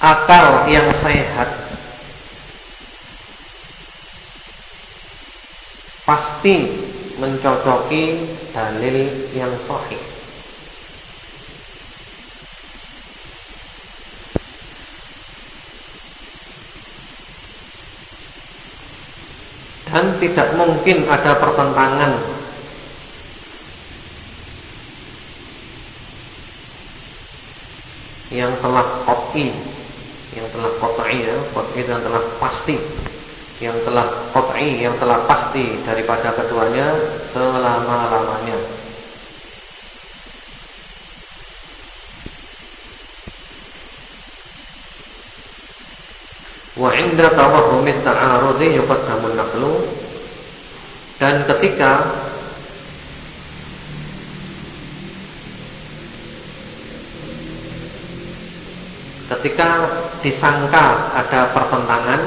akal yang sehat pasti mencocoki dalil yang sahih dan tidak mungkin ada pertentangan. Yang telah kopi yang telah kotai ya kotai dan telah pasti yang telah kotai yang telah pasti daripada keduanya selama Wa inda tawahhumi ta'arudi yuqaddamu naqlu. Dan ketika Ketika disangka ada pertentangan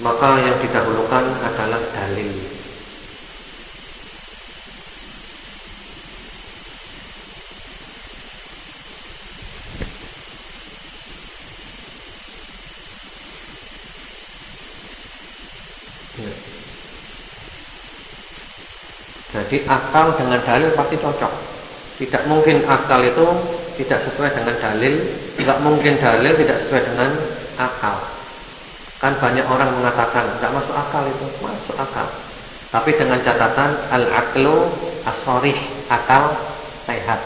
Maka yang didahulukan adalah dalil Jadi akal dengan dalil pasti cocok. Tidak mungkin akal itu tidak sesuai dengan dalil, tidak mungkin dalil tidak sesuai dengan akal. Kan banyak orang mengatakan tidak masuk akal itu, masuk akal. Tapi dengan catatan al-aqlu as-sorih, akal sehat.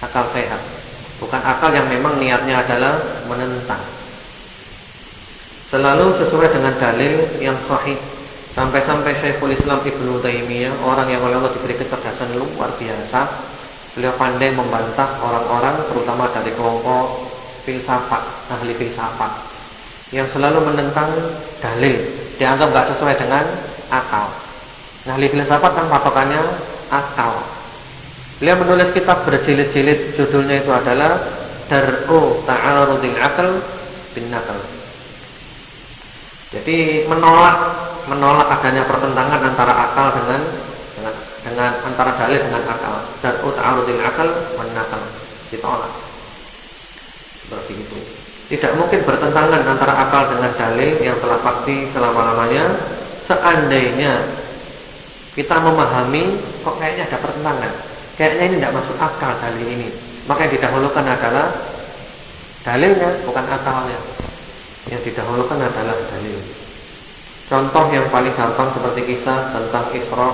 Akal sehat. Bukan akal yang memang niatnya adalah menentang. Selalu sesuai dengan dalil yang sahih Sampai-sampai Syekhul Islam Ibnu Taimiyah, orang yang oleh Allah diberi kecerdasan luar biasa, beliau pandai membantah orang-orang terutama dari kelompok filsafat, ahli filsafat yang selalu menentang dalil, dianggap nggak sesuai dengan akal. Nah, ahli filsafat kan patokannya akal. Beliau menulis kitab berjilid-jilid, judulnya itu adalah Dar'u Ta'arudil Akal bin Nakal. Jadi menolak menolak adanya pertentangan antara akal dengan dengan, dengan antara dalil dengan akal. Dan ta'arudil akal menakal ditolak. Seperti itu. Tidak mungkin bertentangan antara akal dengan dalil yang telah pasti selama-lamanya. Seandainya kita memahami kok kayaknya ada pertentangan. Kayaknya ini tidak masuk akal dalil ini. Maka yang didahulukan adalah dalilnya, bukan akalnya. Yang didahulukan adalah dalil. Contoh yang paling gampang seperti kisah tentang Isra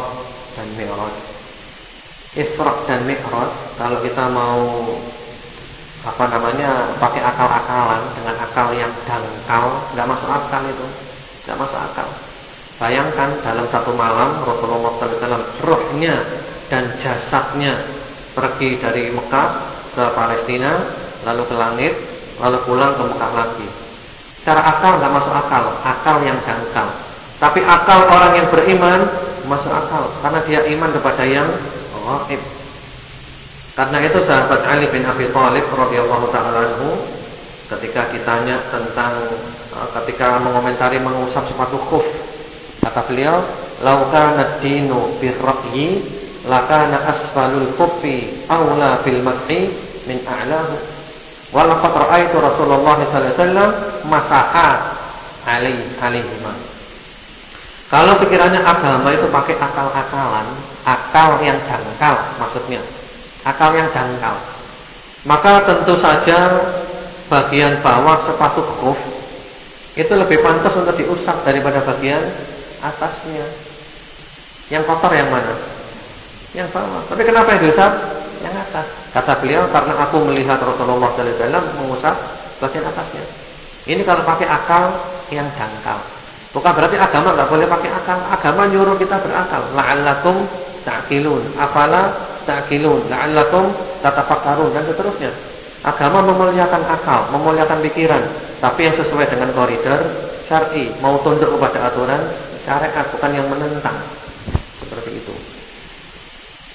dan Mi'raj. Isra dan Mi'raj kalau kita mau apa namanya pakai akal-akalan dengan akal yang dangkal, nggak masuk akal itu, nggak masuk akal. Bayangkan dalam satu malam Rasulullah SAW rohnya dan jasadnya pergi dari Mekah ke Palestina, lalu ke langit, lalu pulang ke Mekah lagi. Cara akal nggak masuk akal, akal yang dangkal. Tapi akal orang yang beriman masuk akal karena dia iman kepada yang gaib. Karena itu sahabat Ali bin Abi Thalib radhiyallahu taala ketika ditanya tentang uh, ketika mengomentari mengusap sepatu khuf kata beliau lauka nadinu birra'yi lakana asfalul khuffi aula bil mas'i min a'lahu wa laqad ra'aitu Rasulullah sallallahu alaihi wasallam masaha alaihi alaihi kalau sekiranya agama itu pakai akal-akalan, akal yang dangkal maksudnya, akal yang dangkal, maka tentu saja bagian bawah sepatu khuf itu lebih pantas untuk diusap daripada bagian atasnya. Yang kotor yang mana? Yang bawah. Tapi kenapa yang diusap? Yang atas. Kata beliau karena aku melihat Rasulullah SAW mengusap bagian atasnya. Ini kalau pakai akal yang dangkal. Bukan berarti agama nggak boleh pakai akal. Agama nyuruh kita berakal. La'allakum ta'qilun. Afala ta'qilun. La'allakum tatafakkarun dan seterusnya. Agama memuliakan akal, memuliakan pikiran, tapi yang sesuai dengan koridor syar'i, mau tunduk kepada aturan syariat bukan yang menentang. Seperti itu.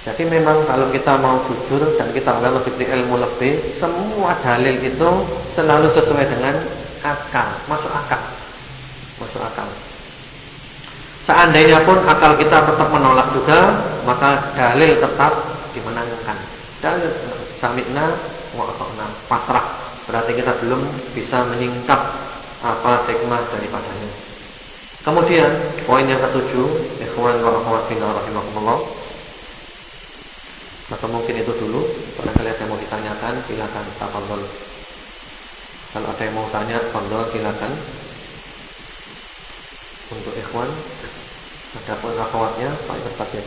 Jadi memang kalau kita mau jujur dan kita mau lebih ilmu lebih, semua dalil itu selalu sesuai dengan akal, masuk akal masuk akal. Seandainya pun akal kita tetap menolak juga, maka dalil tetap dimenangkan. Dalil wa pasrah. Berarti kita belum bisa menyingkap apa hikmah daripadanya. Kemudian poin yang ketujuh, ikhwan wa akhwat fillah rahimakumullah. Maka mungkin itu dulu. Barangkali ada yang mau ditanyakan, silakan. Tafadhol. Kalau ada yang mau tanya, tafadhol silakan untuk ikhwan pun akhwatnya pakai ya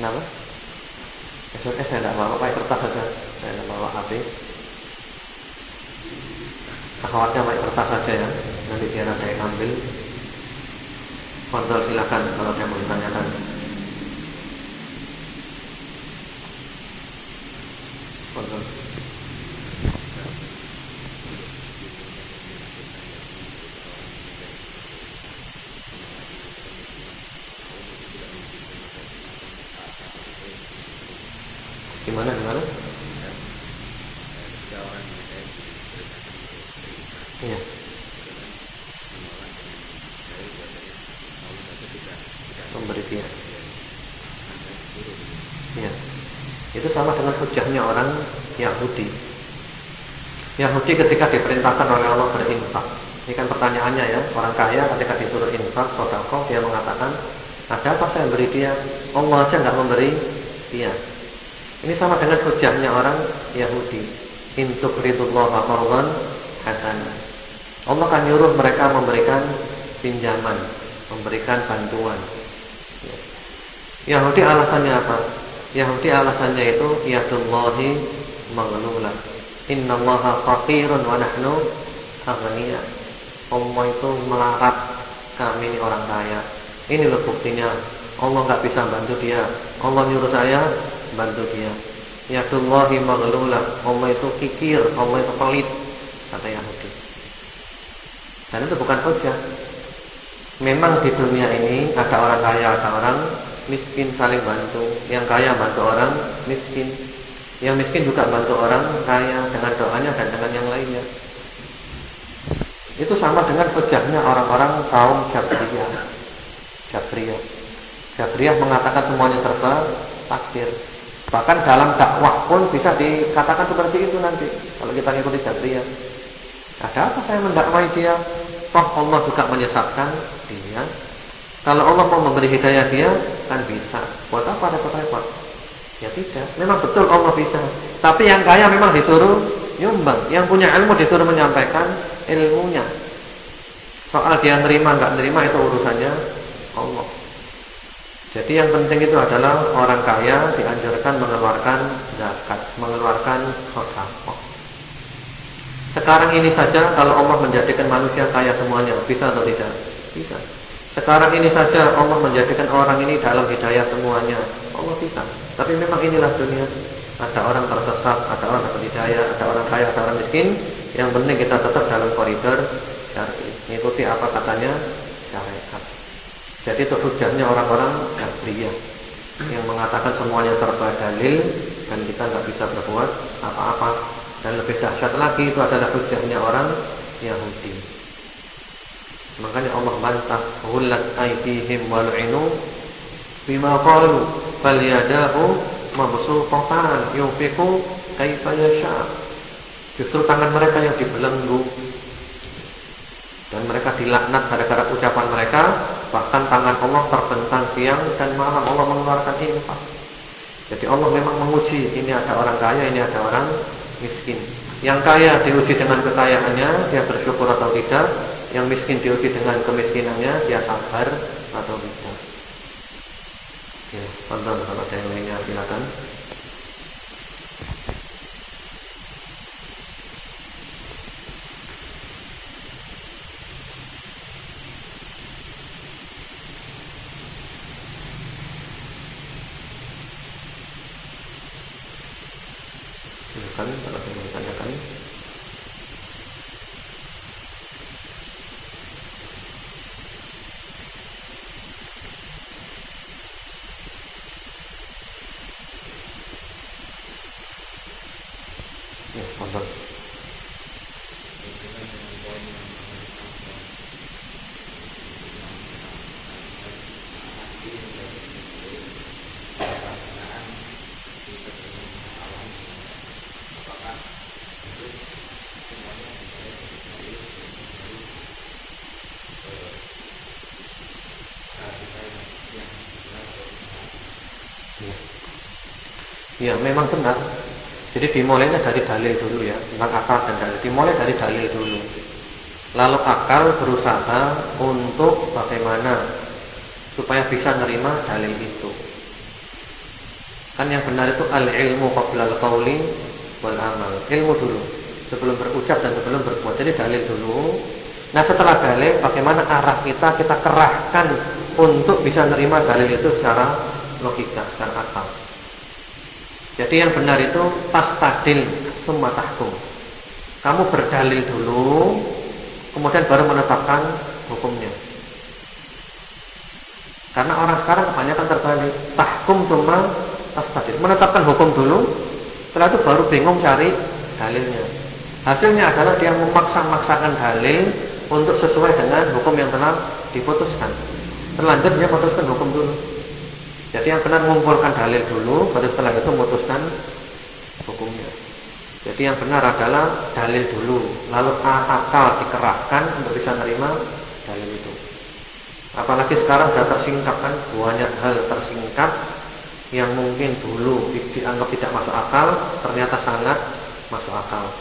kenapa? SMS saya tidak bawa pakai kertas saja saya tidak bawa HP akhwatnya pakai kertas saja ya nanti biar ada yang ambil Kontrol silakan kalau saya mau ditanyakan Kontrol Gimana gimana? Iya. Memberi dia. Iya. Itu sama dengan hujahnya orang Yahudi. Yahudi ketika diperintahkan oleh Allah berinfak. Ini kan pertanyaannya ya, orang kaya ketika disuruh infak, sodako, dia mengatakan, ada apa saya beri dia? Allah aja nggak memberi dia. Ini sama dengan hujahnya orang Yahudi. Intuk ridullah qardan hasan. Allah akan nyuruh mereka memberikan pinjaman, memberikan bantuan. Yahudi alasannya apa? Yahudi alasannya itu yadullahi Innallaha faqirun wa nahnu aghniya. Allah itu melarat kami ini orang kaya. Ini loh buktinya. Allah nggak bisa bantu dia. Allah nyuruh saya bantu dia. Yadullahi maghlula. Allah itu kikir, Allah itu pelit kata Yahudi. Dan itu bukan hujah. Memang di dunia ini ada orang kaya, ada orang miskin saling bantu. Yang kaya bantu orang miskin. Yang miskin juga bantu orang kaya dengan doanya dan dengan yang lainnya. Itu sama dengan hujahnya orang-orang kaum Jabriyah. Jabriyah. Jabriyah mengatakan semuanya serba takdir. Bahkan dalam dakwah pun bisa dikatakan seperti itu nanti kalau kita ikuti Jabriyah. Ada apa saya mendakwai dia? Toh Allah juga menyesatkan dia kalau Allah mau memberi hidayah dia kan bisa. Buat apa repot-repot? Ya tidak. Memang betul Allah bisa. Tapi yang kaya memang disuruh nyumbang. Yang punya ilmu disuruh menyampaikan ilmunya. Soal dia nerima nggak nerima itu urusannya Allah. Jadi yang penting itu adalah orang kaya dianjurkan mengeluarkan zakat, mengeluarkan sedekah. Sekarang ini saja kalau Allah menjadikan manusia kaya semuanya, bisa atau tidak? Bisa. Sekarang ini saja Allah menjadikan orang ini dalam hidayah semuanya. Allah bisa. Tapi memang inilah dunia. Ada orang tersesat, ada orang hidayah, ada orang kaya, ada orang miskin. Yang penting kita tetap dalam koridor syar'i. Ikuti apa katanya syariat. Jadi itu hujahnya orang-orang Jabriyah yang mengatakan semuanya serba dalil dan kita nggak bisa berbuat apa-apa. Dan lebih dahsyat lagi itu adalah hujahnya orang Yahudi. Makanya Allah bantah Hullat aydihim wal'inu Bima qalu Falyadahu mabsuqatan Yufiku kaifa yasha. Justru tangan mereka yang dibelenggu. Dan mereka dilaknat gara-gara ucapan mereka. Bahkan tangan Allah terbentang siang dan malam. Allah mengeluarkan infak. Jadi Allah memang menguji Ini ada orang kaya, ini ada orang miskin. Yang kaya diuji dengan kekayaannya Dia bersyukur atau tidak. Yang miskin diuji dengan kemiskinannya dia sabar atau tidak. Ya, tonton kalau ada yang lainnya. Silakan kalau ada yang ditanyakan. Ya, memang benar. Jadi dimulainya dari dalil dulu ya, tentang akal dan dalil. Dimulai dari dalil dulu. Lalu akal berusaha untuk bagaimana supaya bisa menerima dalil itu. Kan yang benar itu al-ilmu qabla al-qauli wal amal. Ilmu dulu sebelum berucap dan sebelum berbuat. Jadi dalil dulu. Nah, setelah dalil bagaimana arah kita kita kerahkan untuk bisa menerima dalil itu secara logika, secara akal. Jadi yang benar itu tastadil summa tahkum. Kamu berdalil dulu, kemudian baru menetapkan hukumnya. Karena orang sekarang kebanyakan terbalik. Tahkum cuma tastadil, menetapkan hukum dulu, setelah itu baru bingung cari dalilnya. Hasilnya adalah dia memaksa-maksakan dalil untuk sesuai dengan hukum yang telah diputuskan. Terlanjur dia putuskan hukum dulu. Jadi yang benar mengumpulkan dalil dulu, baru setelah itu memutuskan hukumnya. Jadi yang benar adalah dalil dulu, lalu akal dikerahkan untuk bisa menerima dalil itu. Apalagi sekarang sudah tersingkap kan banyak hal tersingkap yang mungkin dulu dianggap tidak masuk akal, ternyata sangat masuk akal.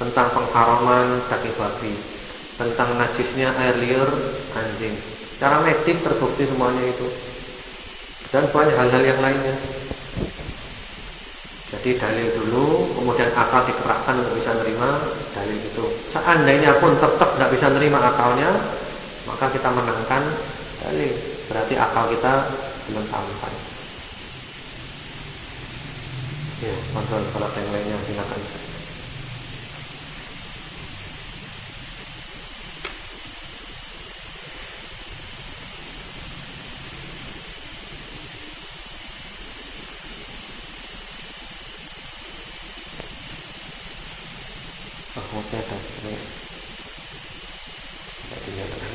Tentang pengharaman daging babi, tentang najisnya air liur anjing. Cara medik terbukti semuanya itu. Dan banyak hal-hal yang lainnya. Jadi dalil dulu, kemudian akal dikerahkan untuk bisa menerima dalil itu. Seandainya pun tetap tidak bisa menerima akalnya, maka kita menangkan dalil. Berarti akal kita belum sampai. Ya, kontrol kalau yang lainnya silakan. Mahmudnya ada ini. Tidak dinyalakan.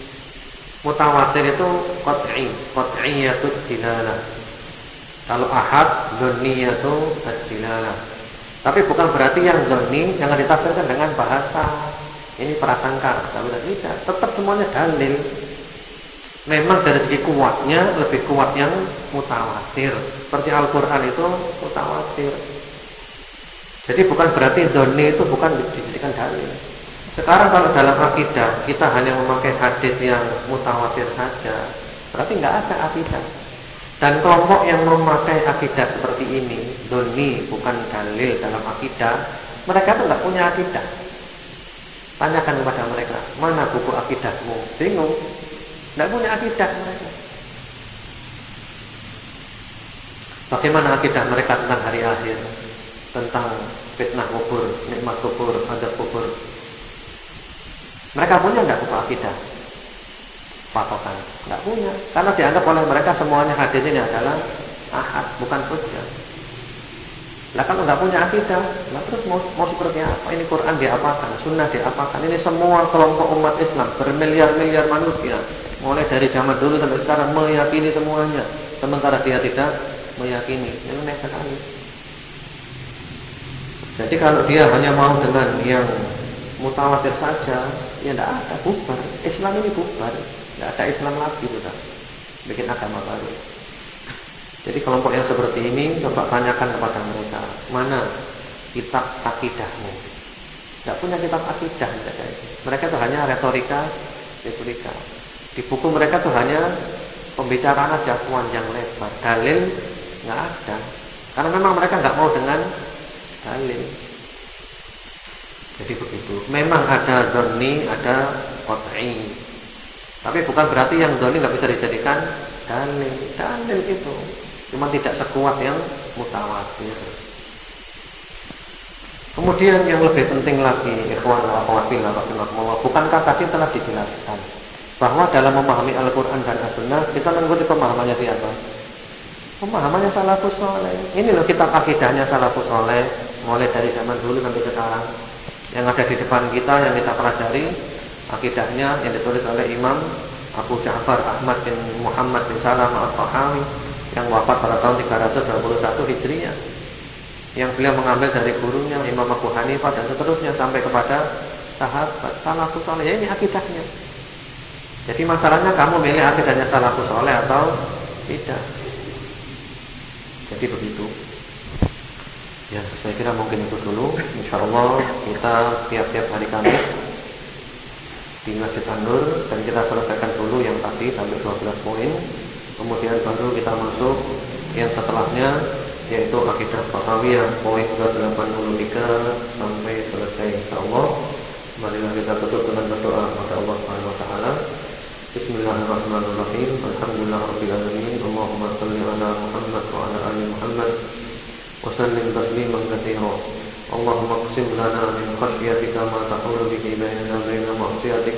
Mutawatir itu qat'i, qat'iyatud dilalah. Kalau ahad dzanniyatu ad-dilalah. Tapi bukan berarti yang dzanni jangan ditafsirkan dengan bahasa ini prasangka, tapi tidak. Tetap semuanya dalil. Memang dari segi kuatnya lebih kuat yang mutawatir. Seperti Al-Qur'an itu mutawatir. Jadi bukan berarti dzanni itu bukan dijadikan dalil. Sekarang kalau dalam akidah kita hanya memakai hadis yang mutawatir saja, berarti nggak ada akidah. Dan kelompok yang memakai akidah seperti ini, doni bukan dalil dalam akidah, mereka tuh nggak punya akidah. Tanyakan kepada mereka, mana buku akidahmu? Bingung, nggak punya akidah mereka. Bagaimana akidah mereka tentang hari akhir, tentang fitnah kubur, nikmat kubur, adab kubur, mereka punya nggak buku akidah? Patokan nggak punya, karena dianggap oleh mereka semuanya hadis ini adalah ahad, bukan hujjah. Lah kalau nggak punya akidah, lah terus mau, mau seperti apa? Ini Quran diapakan, Sunnah diapakan? Ini semua kelompok umat Islam bermiliar-miliar manusia, mulai dari zaman dulu sampai sekarang meyakini semuanya, sementara dia tidak meyakini. Ini aneh sekali. Jadi kalau dia hanya mau dengan yang mutawatir saja, ya tidak ada bubar. Islam ini bubar, tidak ada Islam lagi sudah. Bikin agama baru. Jadi kelompok yang seperti ini coba tanyakan kepada mereka, mana kitab akidahmu? Tidak punya kitab akidah mereka itu. Mereka itu hanya retorika, retorika. Di buku mereka itu hanya pembicaraan aja yang lebar. Dalil nggak ada. Karena memang mereka nggak mau dengan dalil. Jadi begitu. Memang ada doni, ada qat'i. Tapi bukan berarti yang doni nggak bisa dijadikan dalil. Dalil itu cuma tidak sekuat yang mutawatir. Kemudian yang lebih penting lagi, ikhwan wa bukankah tadi telah dijelaskan bahwa dalam memahami Al-Qur'an dan As-Sunnah kita mengikuti pemahamannya siapa? Pemahamannya salafus soleh. Ini loh kitab akidahnya salafus soleh, mulai dari zaman dulu sampai sekarang. Yang ada di depan kita yang kita pelajari akidahnya yang ditulis oleh Imam Abu Ja'far Ahmad bin Muhammad bin Salam Al-Tahawi yang wafat pada tahun 321 Hijriah. Yang beliau mengambil dari gurunya Imam Abu Hanifah dan seterusnya sampai kepada sahabat salafus soleh ya, ini akidahnya. Jadi masalahnya kamu milih akidahnya salafus soleh atau tidak? Jadi begitu ya saya kira mungkin itu dulu Insya Allah kita tiap-tiap hari Kamis di Masjid Anur dan kita selesaikan dulu yang tadi sampai 12 poin kemudian baru kita masuk yang setelahnya yaitu akidah Fatawiyah poin ke-83 sampai selesai insyaallah. Marilah kita tutup dengan berdoa kepada Allah Subhanahu wa taala. Bismillahirrahmanirrahim. Alhamdulillahirabbil alamin. Allahumma shalli ala Muhammad wa ala ali Muhammad wa sallim tasliman katsiran. Allahumma qsim lana min khashyatika ma tahulu bihi bainana wa bain ma'siyatik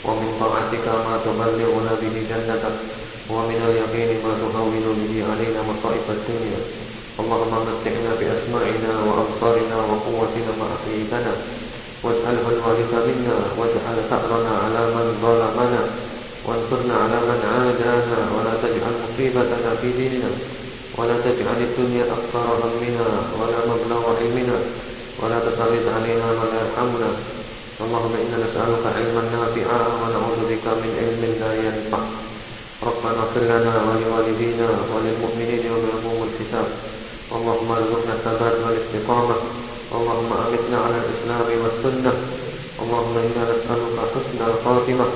wa min ta'atika ma tuballighuna bihi jannatak wa min al-yaqini ma tuhawwinu bihi alaina masa'ib ad-dunya اللهم متعنا بأسماعنا وأبصارنا وقوتنا ما أحييتنا واجعله الوارث منا واجعل ثأرنا على من ظلمنا وانصرنا على من عادانا ولا تجعل مصيبتنا في ديننا ولا تجعل الدنيا أكثر همنا ولا مبلغ علمنا ولا تسلط علينا من لا يرحمنا اللهم إنا نسألك علما نافعا ونعوذ بك من علم لا ينفع ربنا اغفر لنا ولوالدينا وللمؤمنين يوم يقوم الحساب اللهم ارزقنا الثبات والاستقامة اللهم أمتنا على الإسلام والسنة اللهم إنا نسألك حسن الخاتمة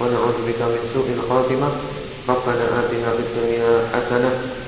ونعوذ بك من سوء الخاتمة ربنا آتنا في الدنيا حسنة